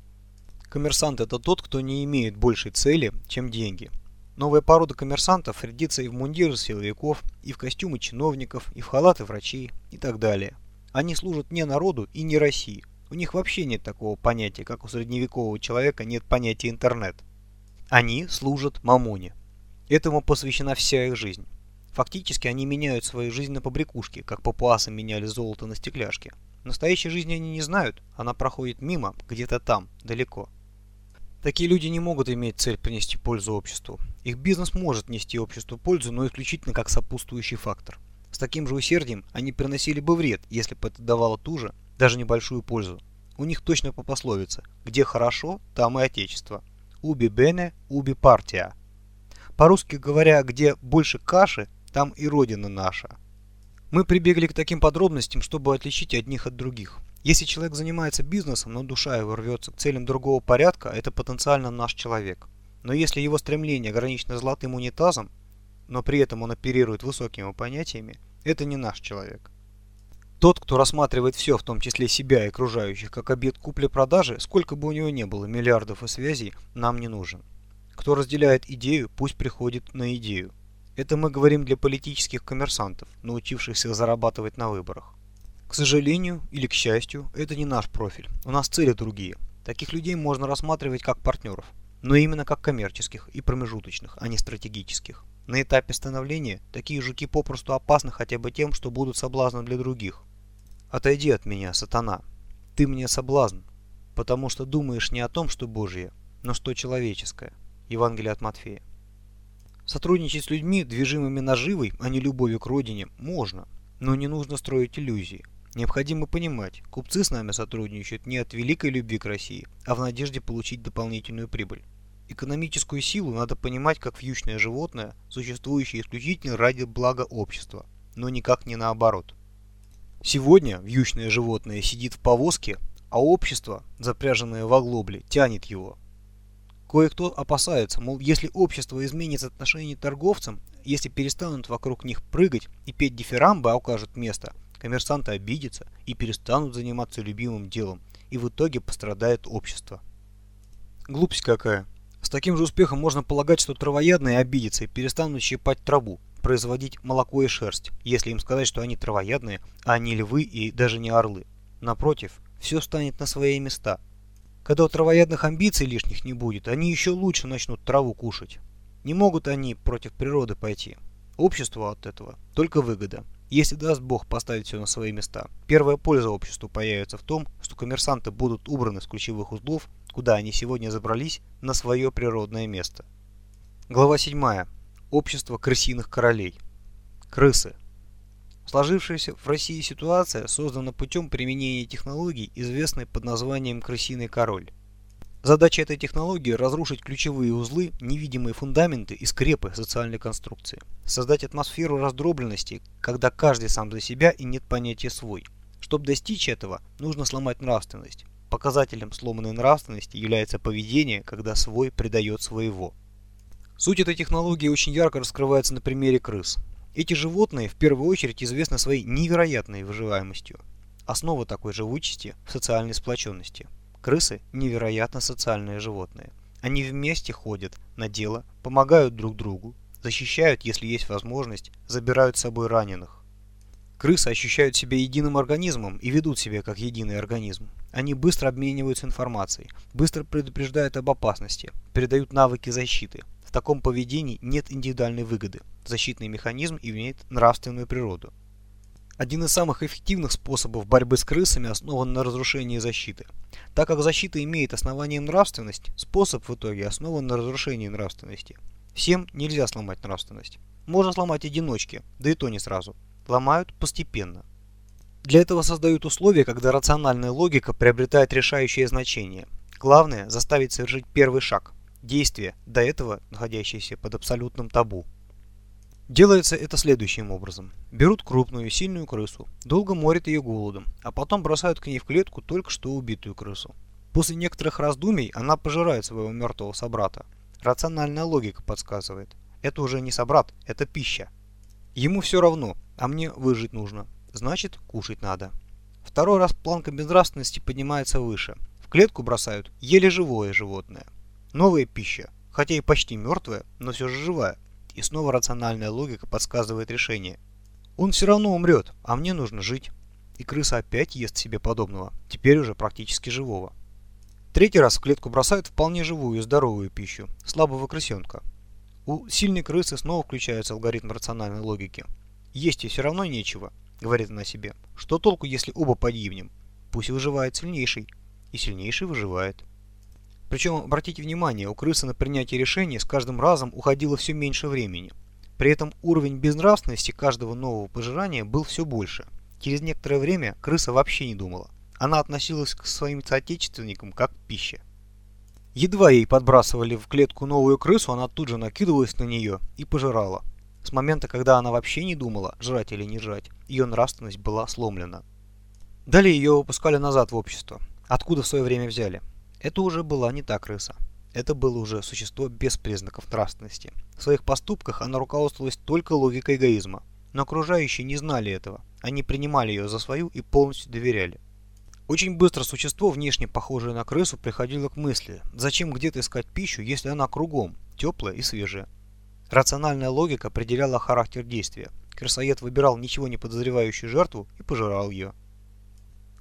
Speaker 1: Коммерсант это тот, кто не имеет большей цели, чем деньги. Новая порода коммерсантов рядится и в мундиры силовиков, и в костюмы чиновников, и в халаты врачей, и так далее. Они служат не народу и не России, у них вообще нет такого понятия, как у средневекового человека нет понятия интернет. Они служат мамоне. Этому посвящена вся их жизнь. Фактически они меняют свою жизнь на побрякушки, как папуасы меняли золото на стекляшке. Настоящей жизни они не знают, она проходит мимо, где-то там, далеко. Такие люди не могут иметь цель принести пользу обществу. Их бизнес может нести обществу пользу, но исключительно как сопутствующий фактор. С таким же усердием они приносили бы вред, если бы это давало ту же, даже небольшую пользу. У них точно по пословице «Где хорошо, там и отечество». «Уби бене, уби партия». По-русски говоря, где больше каши, там и родина наша. Мы прибегли к таким подробностям, чтобы отличить одних от других. Если человек занимается бизнесом, но душа его рвется к целям другого порядка, это потенциально наш человек. Но если его стремление ограничено золотым унитазом, но при этом он оперирует высокими понятиями, это не наш человек. Тот, кто рассматривает все, в том числе себя и окружающих, как объект купли-продажи, сколько бы у него ни было миллиардов и связей, нам не нужен. Кто разделяет идею, пусть приходит на идею. Это мы говорим для политических коммерсантов, научившихся зарабатывать на выборах. К сожалению или к счастью, это не наш профиль. У нас цели другие. Таких людей можно рассматривать как партнеров, но именно как коммерческих и промежуточных, а не стратегических. На этапе становления такие жуки попросту опасны хотя бы тем, что будут соблазном для других. Отойди от меня, сатана. Ты мне соблазн, потому что думаешь не о том, что Божье, но что человеческое. Евангелие от Матфея. Сотрудничать с людьми, движимыми наживой, а не любовью к родине, можно, но не нужно строить иллюзии. Необходимо понимать, купцы с нами сотрудничают не от великой любви к России, а в надежде получить дополнительную прибыль. Экономическую силу надо понимать как вьючное животное, существующее исключительно ради блага общества, но никак не наоборот. Сегодня вьючное животное сидит в повозке, а общество, запряженное в оглобле, тянет его. Кое-кто опасается, мол, если общество изменит отношение к торговцам, если перестанут вокруг них прыгать и петь дифирамбы, а укажут место, коммерсанты обидятся и перестанут заниматься любимым делом, и в итоге пострадает общество. Глупость какая. С таким же успехом можно полагать, что травоядные обидятся и перестанут щипать траву, производить молоко и шерсть, если им сказать, что они травоядные, а не львы и даже не орлы. Напротив, все станет на свои места. Когда у травоядных амбиций лишних не будет, они еще лучше начнут траву кушать. Не могут они против природы пойти. Обществу от этого только выгода. Если даст Бог поставить все на свои места, первая польза обществу появится в том, что коммерсанты будут убраны с ключевых узлов куда они сегодня забрались, на свое природное место. Глава 7. Общество крысиных королей. Крысы. Сложившаяся в России ситуация создана путем применения технологий, известной под названием «крысиный король». Задача этой технологии – разрушить ключевые узлы, невидимые фундаменты и скрепы социальной конструкции. Создать атмосферу раздробленности, когда каждый сам за себя и нет понятия «свой». Чтобы достичь этого, нужно сломать нравственность. Показателем сломанной нравственности является поведение, когда свой предает своего. Суть этой технологии очень ярко раскрывается на примере крыс. Эти животные в первую очередь известны своей невероятной выживаемостью. Основа такой живучести в социальной сплоченности. Крысы – невероятно социальные животные. Они вместе ходят на дело, помогают друг другу, защищают, если есть возможность, забирают с собой раненых. Крысы ощущают себя единым организмом и ведут себя как единый организм. Они быстро обмениваются информацией, быстро предупреждают об опасности, передают навыки защиты. В таком поведении нет индивидуальной выгоды. Защитный механизм имеет нравственную природу. Один из самых эффективных способов борьбы с крысами основан на разрушении защиты. Так как защита имеет основание нравственность, способ в итоге основан на разрушении нравственности. Всем нельзя сломать нравственность. Можно сломать одиночки, да и то не сразу. Ломают постепенно. Для этого создают условия, когда рациональная логика приобретает решающее значение. Главное – заставить совершить первый шаг – действие, до этого находящееся под абсолютным табу. Делается это следующим образом. Берут крупную сильную крысу, долго морят ее голодом, а потом бросают к ней в клетку только что убитую крысу. После некоторых раздумий она пожирает своего мертвого собрата. Рациональная логика подсказывает. Это уже не собрат, это пища. Ему все равно, а мне выжить нужно. Значит, кушать надо. Второй раз планка безнравственности поднимается выше. В клетку бросают еле живое животное. Новая пища, хотя и почти мертвая, но все же живая и снова рациональная логика подсказывает решение. Он все равно умрет, а мне нужно жить. И крыса опять ест себе подобного, теперь уже практически живого. Третий раз в клетку бросают вполне живую и здоровую пищу, слабого крысенка. У сильной крысы снова включается алгоритм рациональной логики. Есть ей все равно нечего, говорит она себе. Что толку, если оба погибнем? Пусть выживает сильнейший. И сильнейший выживает. Причем, обратите внимание, у крысы на принятие решений с каждым разом уходило все меньше времени. При этом уровень безнравственности каждого нового пожирания был все больше. Через некоторое время крыса вообще не думала. Она относилась к своим соотечественникам как к пище. Едва ей подбрасывали в клетку новую крысу, она тут же накидывалась на нее и пожирала. С момента, когда она вообще не думала, жрать или не жрать, ее нравственность была сломлена. Далее ее выпускали назад в общество. Откуда в свое время взяли? Это уже была не та крыса. Это было уже существо без признаков нравственности. В своих поступках она руководствовалась только логикой эгоизма. Но окружающие не знали этого. Они принимали ее за свою и полностью доверяли. Очень быстро существо, внешне похожее на крысу, приходило к мысли, зачем где-то искать пищу, если она кругом, теплая и свежая. Рациональная логика определяла характер действия. Крысоед выбирал ничего не подозревающую жертву и пожирал ее.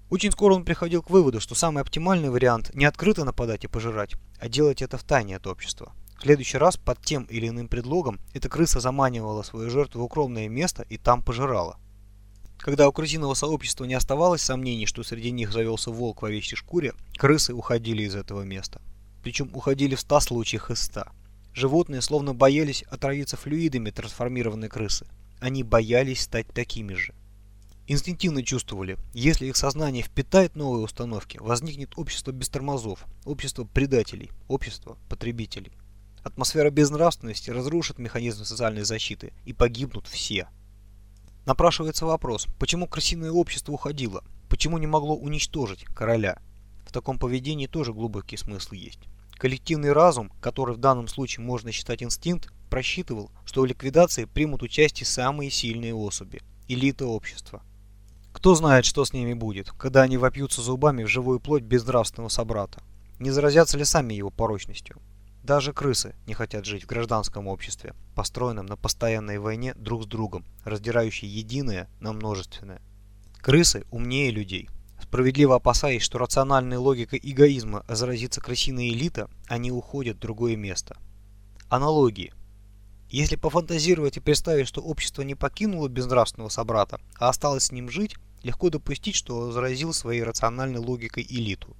Speaker 1: Очень скоро он приходил к выводу, что самый оптимальный вариант не открыто нападать и пожирать, а делать это в тайне от общества. В следующий раз под тем или иным предлогом эта крыса заманивала свою жертву в укромное место и там пожирала. Когда у крысиного сообщества не оставалось сомнений, что среди них завелся волк в овечьей шкуре, крысы уходили из этого места. Причем уходили в 100 случаях из 100. Животные словно боялись отравиться флюидами трансформированной крысы. Они боялись стать такими же. Инстинктивно чувствовали, если их сознание впитает новые установки, возникнет общество без тормозов, общество предателей, общество потребителей. Атмосфера безнравственности разрушит механизм социальной защиты и погибнут все. Напрашивается вопрос, почему крысиное общество уходило, почему не могло уничтожить короля? В таком поведении тоже глубокий смысл есть. Коллективный разум, который в данном случае можно считать инстинкт, просчитывал, что в ликвидации примут участие самые сильные особи, элита общества. Кто знает, что с ними будет, когда они вопьются зубами в живую плоть безнравственного собрата. Не заразятся ли сами его порочностью? Даже крысы не хотят жить в гражданском обществе, построенном на постоянной войне друг с другом, раздирающей единое на множественное. Крысы умнее людей. Справедливо опасаясь, что рациональной логикой эгоизма заразится крысиная элита, они уходят в другое место. Аналогии. Если пофантазировать и представить, что общество не покинуло безнравственного собрата, а осталось с ним жить, легко допустить, что заразил своей рациональной логикой элиту.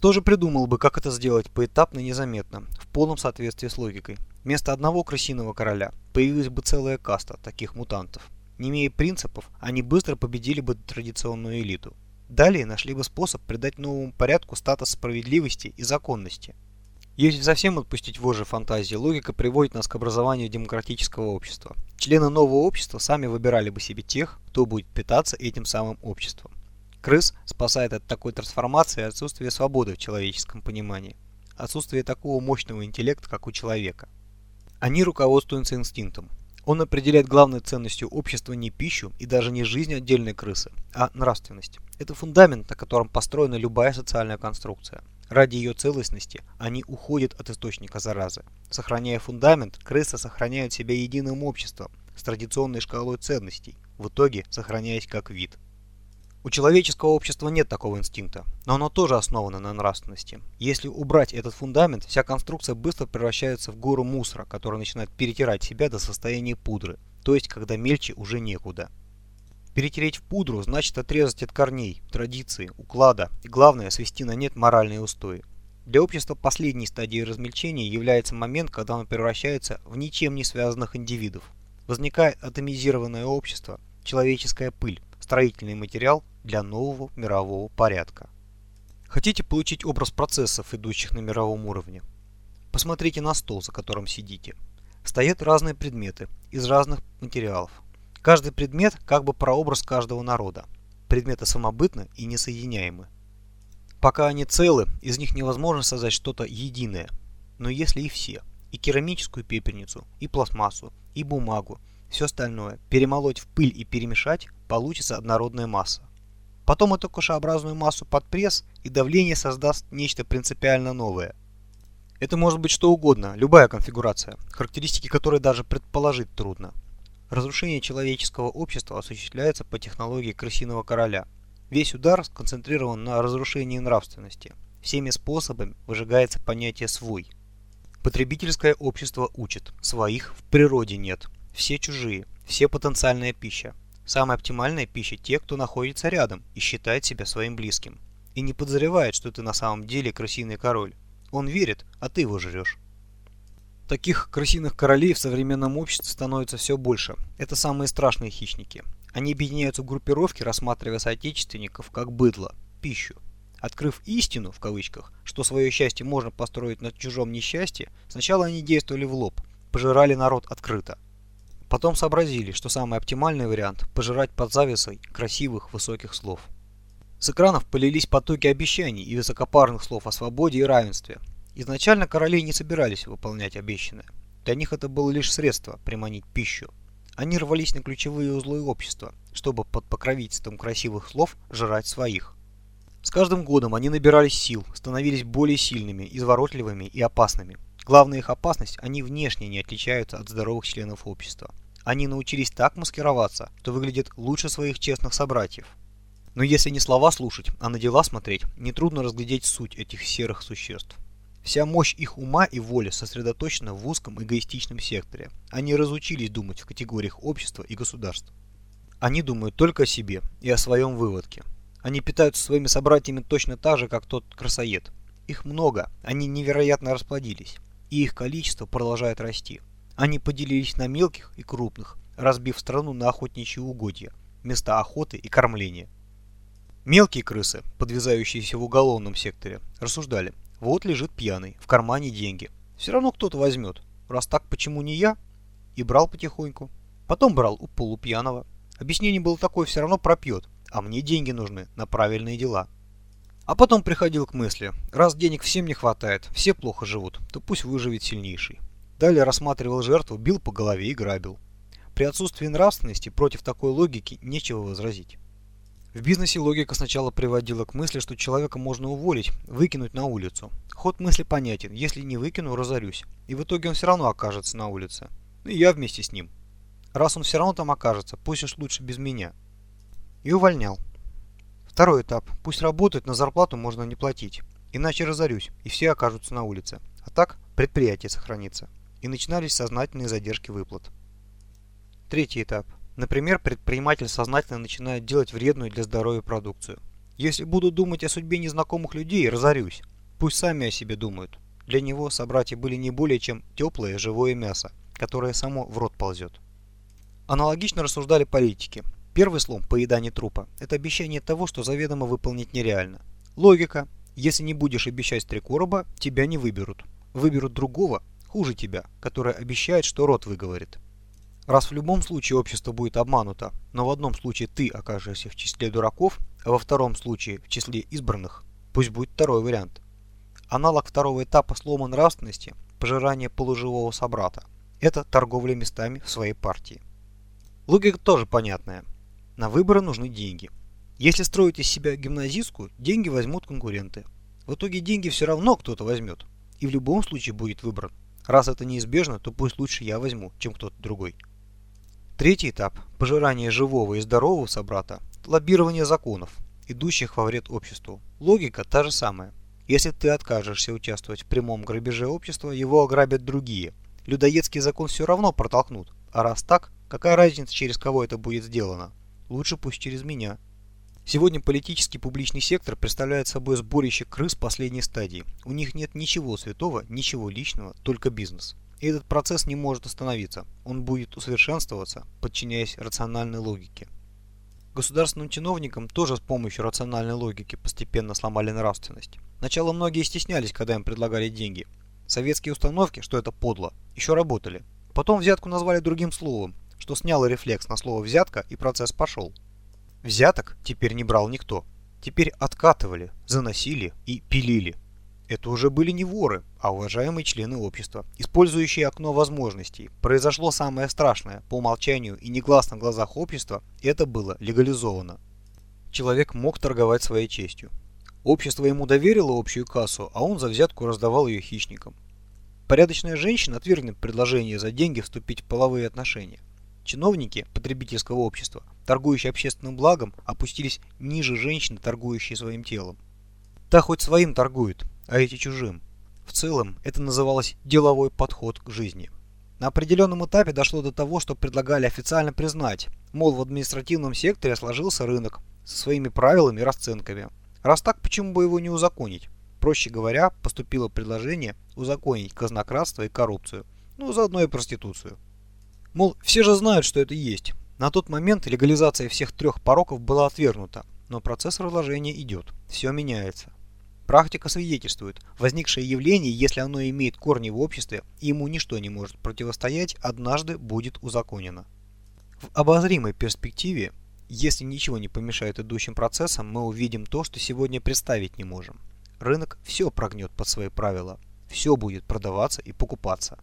Speaker 1: Тоже придумал бы, как это сделать поэтапно и незаметно, в полном соответствии с логикой. Вместо одного крысиного короля появилась бы целая каста таких мутантов. Не имея принципов, они быстро победили бы традиционную элиту. Далее нашли бы способ придать новому порядку статус справедливости и законности – если совсем отпустить вожжи фантазии, логика приводит нас к образованию демократического общества. Члены нового общества сами выбирали бы себе тех, кто будет питаться этим самым обществом. Крыс спасает от такой трансформации отсутствие свободы в человеческом понимании, отсутствие такого мощного интеллекта, как у человека. Они руководствуются инстинктом. Он определяет главной ценностью общества не пищу и даже не жизнь отдельной крысы, а нравственность. Это фундамент, на котором построена любая социальная конструкция. Ради ее целостности они уходят от источника заразы. Сохраняя фундамент, крысы сохраняют себя единым обществом с традиционной шкалой ценностей, в итоге сохраняясь как вид. У человеческого общества нет такого инстинкта, но оно тоже основано на нравственности. Если убрать этот фундамент, вся конструкция быстро превращается в гору мусора, который начинает перетирать себя до состояния пудры, то есть когда мельче уже некуда. Перетереть в пудру значит отрезать от корней, традиции, уклада и главное свести на нет моральные устои. Для общества последней стадией размельчения является момент, когда оно превращается в ничем не связанных индивидов. Возникает атомизированное общество, человеческая пыль, строительный материал для нового мирового порядка. Хотите получить образ процессов, идущих на мировом уровне? Посмотрите на стол, за которым сидите. Стоят разные предметы из разных материалов. Каждый предмет как бы прообраз каждого народа. Предметы самобытны и несоединяемы. Пока они целы, из них невозможно создать что-то единое. Но если и все, и керамическую пепельницу, и пластмассу, и бумагу, все остальное перемолоть в пыль и перемешать, получится однородная масса. Потом эту кашеобразную массу под пресс и давление создаст нечто принципиально новое. Это может быть что угодно, любая конфигурация, характеристики которой даже предположить трудно. Разрушение человеческого общества осуществляется по технологии крысиного короля. Весь удар сконцентрирован на разрушении нравственности. Всеми способами выжигается понятие «свой». Потребительское общество учит, своих в природе нет, все чужие, все потенциальная пища. Самая оптимальная пища те, кто находится рядом и считает себя своим близким. И не подозревает, что ты на самом деле крысиный король. Он верит, а ты его жрешь. Таких крысиных королей в современном обществе становится все больше. Это самые страшные хищники. Они объединяются в группировки, рассматривая соотечественников как быдло, пищу. Открыв истину, в кавычках, что свое счастье можно построить на чужом несчастье, сначала они действовали в лоб, пожирали народ открыто. Потом сообразили, что самый оптимальный вариант – пожирать под завесой красивых высоких слов. С экранов полились потоки обещаний и высокопарных слов о свободе и равенстве. Изначально короли не собирались выполнять обещанное. Для них это было лишь средство приманить пищу. Они рвались на ключевые узлы общества, чтобы под покровительством красивых слов жрать своих. С каждым годом они набирались сил, становились более сильными, изворотливыми и опасными. Главная их опасность – они внешне не отличаются от здоровых членов общества. Они научились так маскироваться, что выглядят лучше своих честных собратьев. Но если не слова слушать, а на дела смотреть, нетрудно разглядеть суть этих серых существ. Вся мощь их ума и воли сосредоточена в узком эгоистичном секторе. Они разучились думать в категориях общества и государства. Они думают только о себе и о своем выводке. Они питаются своими собратьями точно так же, как тот красоед. Их много, они невероятно расплодились и их количество продолжает расти. Они поделились на мелких и крупных, разбив страну на охотничьи угодья, места охоты и кормления. Мелкие крысы, подвязающиеся в уголовном секторе, рассуждали, вот лежит пьяный, в кармане деньги. Все равно кто-то возьмет. Раз так, почему не я? И брал потихоньку. Потом брал у полупьяного. Объяснение было такое, все равно пропьет, а мне деньги нужны на правильные дела. А потом приходил к мысли, раз денег всем не хватает, все плохо живут, то пусть выживет сильнейший. Далее рассматривал жертву, бил по голове и грабил. При отсутствии нравственности против такой логики нечего возразить. В бизнесе логика сначала приводила к мысли, что человека можно уволить, выкинуть на улицу. Ход мысли понятен, если не выкину, разорюсь. И в итоге он все равно окажется на улице. И я вместе с ним. Раз он все равно там окажется, пусть уж лучше без меня. И увольнял. Второй этап. Пусть работает, на зарплату можно не платить. Иначе разорюсь, и все окажутся на улице. А так предприятие сохранится. И начинались сознательные задержки выплат. Третий этап. Например, предприниматель сознательно начинает делать вредную для здоровья продукцию. Если буду думать о судьбе незнакомых людей, разорюсь. Пусть сами о себе думают. Для него собратья были не более чем теплое живое мясо, которое само в рот ползет. Аналогично рассуждали политики. Первый слом – поедание трупа – это обещание того, что заведомо выполнить нереально. Логика. Если не будешь обещать три короба, тебя не выберут. Выберут другого, хуже тебя, который обещает, что рот выговорит. Раз в любом случае общество будет обмануто, но в одном случае ты окажешься в числе дураков, а во втором случае в числе избранных, пусть будет второй вариант. Аналог второго этапа слома нравственности – пожирание полуживого собрата. Это торговля местами в своей партии. Логика тоже понятная. На выборы нужны деньги. Если строить из себя гимназистку, деньги возьмут конкуренты. В итоге деньги все равно кто-то возьмет. И в любом случае будет выбран. Раз это неизбежно, то пусть лучше я возьму, чем кто-то другой. Третий этап – пожирание живого и здорового собрата – лоббирование законов, идущих во вред обществу. Логика та же самая. Если ты откажешься участвовать в прямом грабеже общества, его ограбят другие. Людоедский закон все равно протолкнут. А раз так, какая разница, через кого это будет сделано? Лучше пусть через меня. Сегодня политический публичный сектор представляет собой сборище крыс последней стадии. У них нет ничего святого, ничего личного, только бизнес. И этот процесс не может остановиться. Он будет усовершенствоваться, подчиняясь рациональной логике. Государственным чиновникам тоже с помощью рациональной логики постепенно сломали нравственность. Сначала многие стеснялись, когда им предлагали деньги. Советские установки, что это подло, еще работали. Потом взятку назвали другим словом, что сняло рефлекс на слово «взятка» и процесс пошел. Взяток теперь не брал никто. Теперь откатывали, заносили и пилили. Это уже были не воры, а уважаемые члены общества, использующие окно возможностей. Произошло самое страшное. По умолчанию и негласно в глазах общества это было легализовано. Человек мог торговать своей честью. Общество ему доверило общую кассу, а он за взятку раздавал ее хищникам. Порядочная женщина отвергнет предложение за деньги вступить в половые отношения. Чиновники потребительского общества, торгующие общественным благом, опустились ниже женщины, торгующей своим телом. Та хоть своим торгует, а эти чужим. В целом, это называлось деловой подход к жизни. На определенном этапе дошло до того, что предлагали официально признать, мол, в административном секторе сложился рынок со своими правилами и расценками. Раз так, почему бы его не узаконить? Проще говоря, поступило предложение узаконить казнократство и коррупцию, ну, заодно и проституцию. Мол, все же знают, что это есть. На тот момент легализация всех трех пороков была отвергнута, но процесс разложения идет, все меняется. Практика свидетельствует, возникшее явление, если оно имеет корни в обществе ему ничто не может противостоять, однажды будет узаконено. В обозримой перспективе, если ничего не помешает идущим процессам, мы увидим то, что сегодня представить не можем. Рынок все прогнет под свои правила, все будет продаваться и покупаться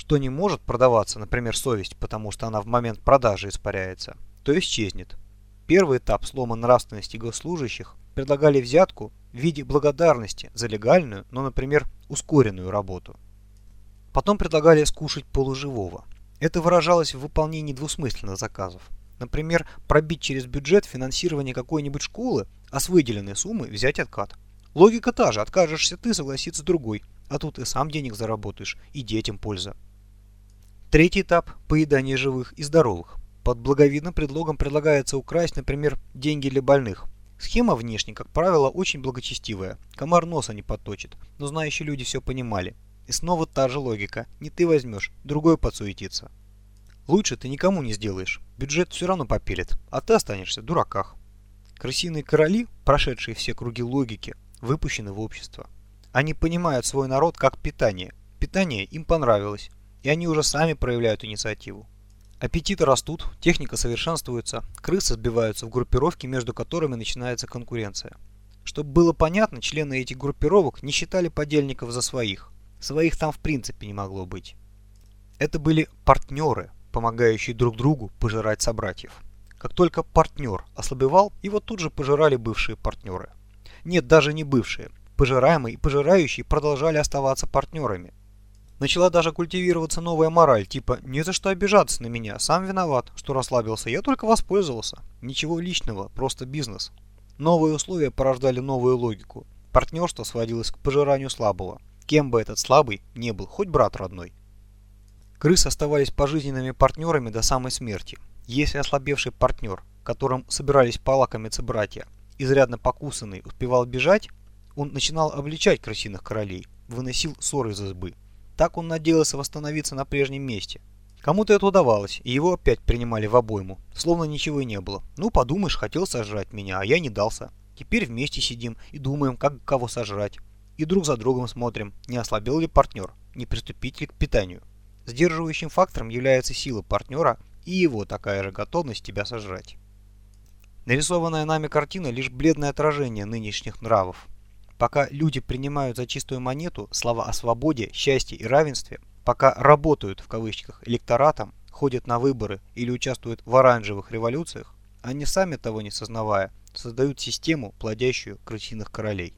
Speaker 1: что не может продаваться, например, совесть, потому что она в момент продажи испаряется, то исчезнет. Первый этап слома нравственности госслужащих предлагали взятку в виде благодарности за легальную, но, например, ускоренную работу. Потом предлагали скушать полуживого. Это выражалось в выполнении двусмысленных заказов. Например, пробить через бюджет финансирование какой-нибудь школы, а с выделенной суммы взять откат. Логика та же, откажешься ты, согласится другой, а тут и сам денег заработаешь, и детям польза. Третий этап – поедание живых и здоровых. Под благовидным предлогом предлагается украсть, например, деньги для больных. Схема внешне, как правило, очень благочестивая. Комар носа не подточит, но знающие люди все понимали. И снова та же логика. Не ты возьмешь, другой подсуетится. Лучше ты никому не сделаешь. Бюджет все равно попилит, а ты останешься в дураках. Крысиные короли, прошедшие все круги логики, выпущены в общество. Они понимают свой народ как питание. Питание им понравилось и они уже сами проявляют инициативу. Аппетиты растут, техника совершенствуется, крысы сбиваются в группировки, между которыми начинается конкуренция. Чтобы было понятно, члены этих группировок не считали подельников за своих. Своих там в принципе не могло быть. Это были партнеры, помогающие друг другу пожирать собратьев. Как только партнер ослабевал, его тут же пожирали бывшие партнеры. Нет, даже не бывшие. Пожираемые и пожирающие продолжали оставаться партнерами. Начала даже культивироваться новая мораль, типа «не за что обижаться на меня, сам виноват, что расслабился, я только воспользовался». Ничего личного, просто бизнес. Новые условия порождали новую логику. Партнерство сводилось к пожиранию слабого. Кем бы этот слабый не был, хоть брат родной. Крысы оставались пожизненными партнерами до самой смерти. Если ослабевший партнер, которым собирались полакомиться братья, изрядно покусанный, успевал бежать, он начинал обличать крысиных королей, выносил ссоры из избы. Так он надеялся восстановиться на прежнем месте. Кому-то это удавалось, и его опять принимали в обойму, словно ничего и не было. Ну, подумаешь, хотел сожрать меня, а я не дался. Теперь вместе сидим и думаем, как кого сожрать. И друг за другом смотрим, не ослабел ли партнер, не приступить ли к питанию. Сдерживающим фактором является сила партнера и его такая же готовность тебя сожрать. Нарисованная нами картина лишь бледное отражение нынешних нравов. Пока люди принимают за чистую монету слова о свободе, счастье и равенстве, пока «работают» в кавычках электоратом, ходят на выборы или участвуют в оранжевых революциях, они сами того не сознавая, создают систему, плодящую крысиных королей.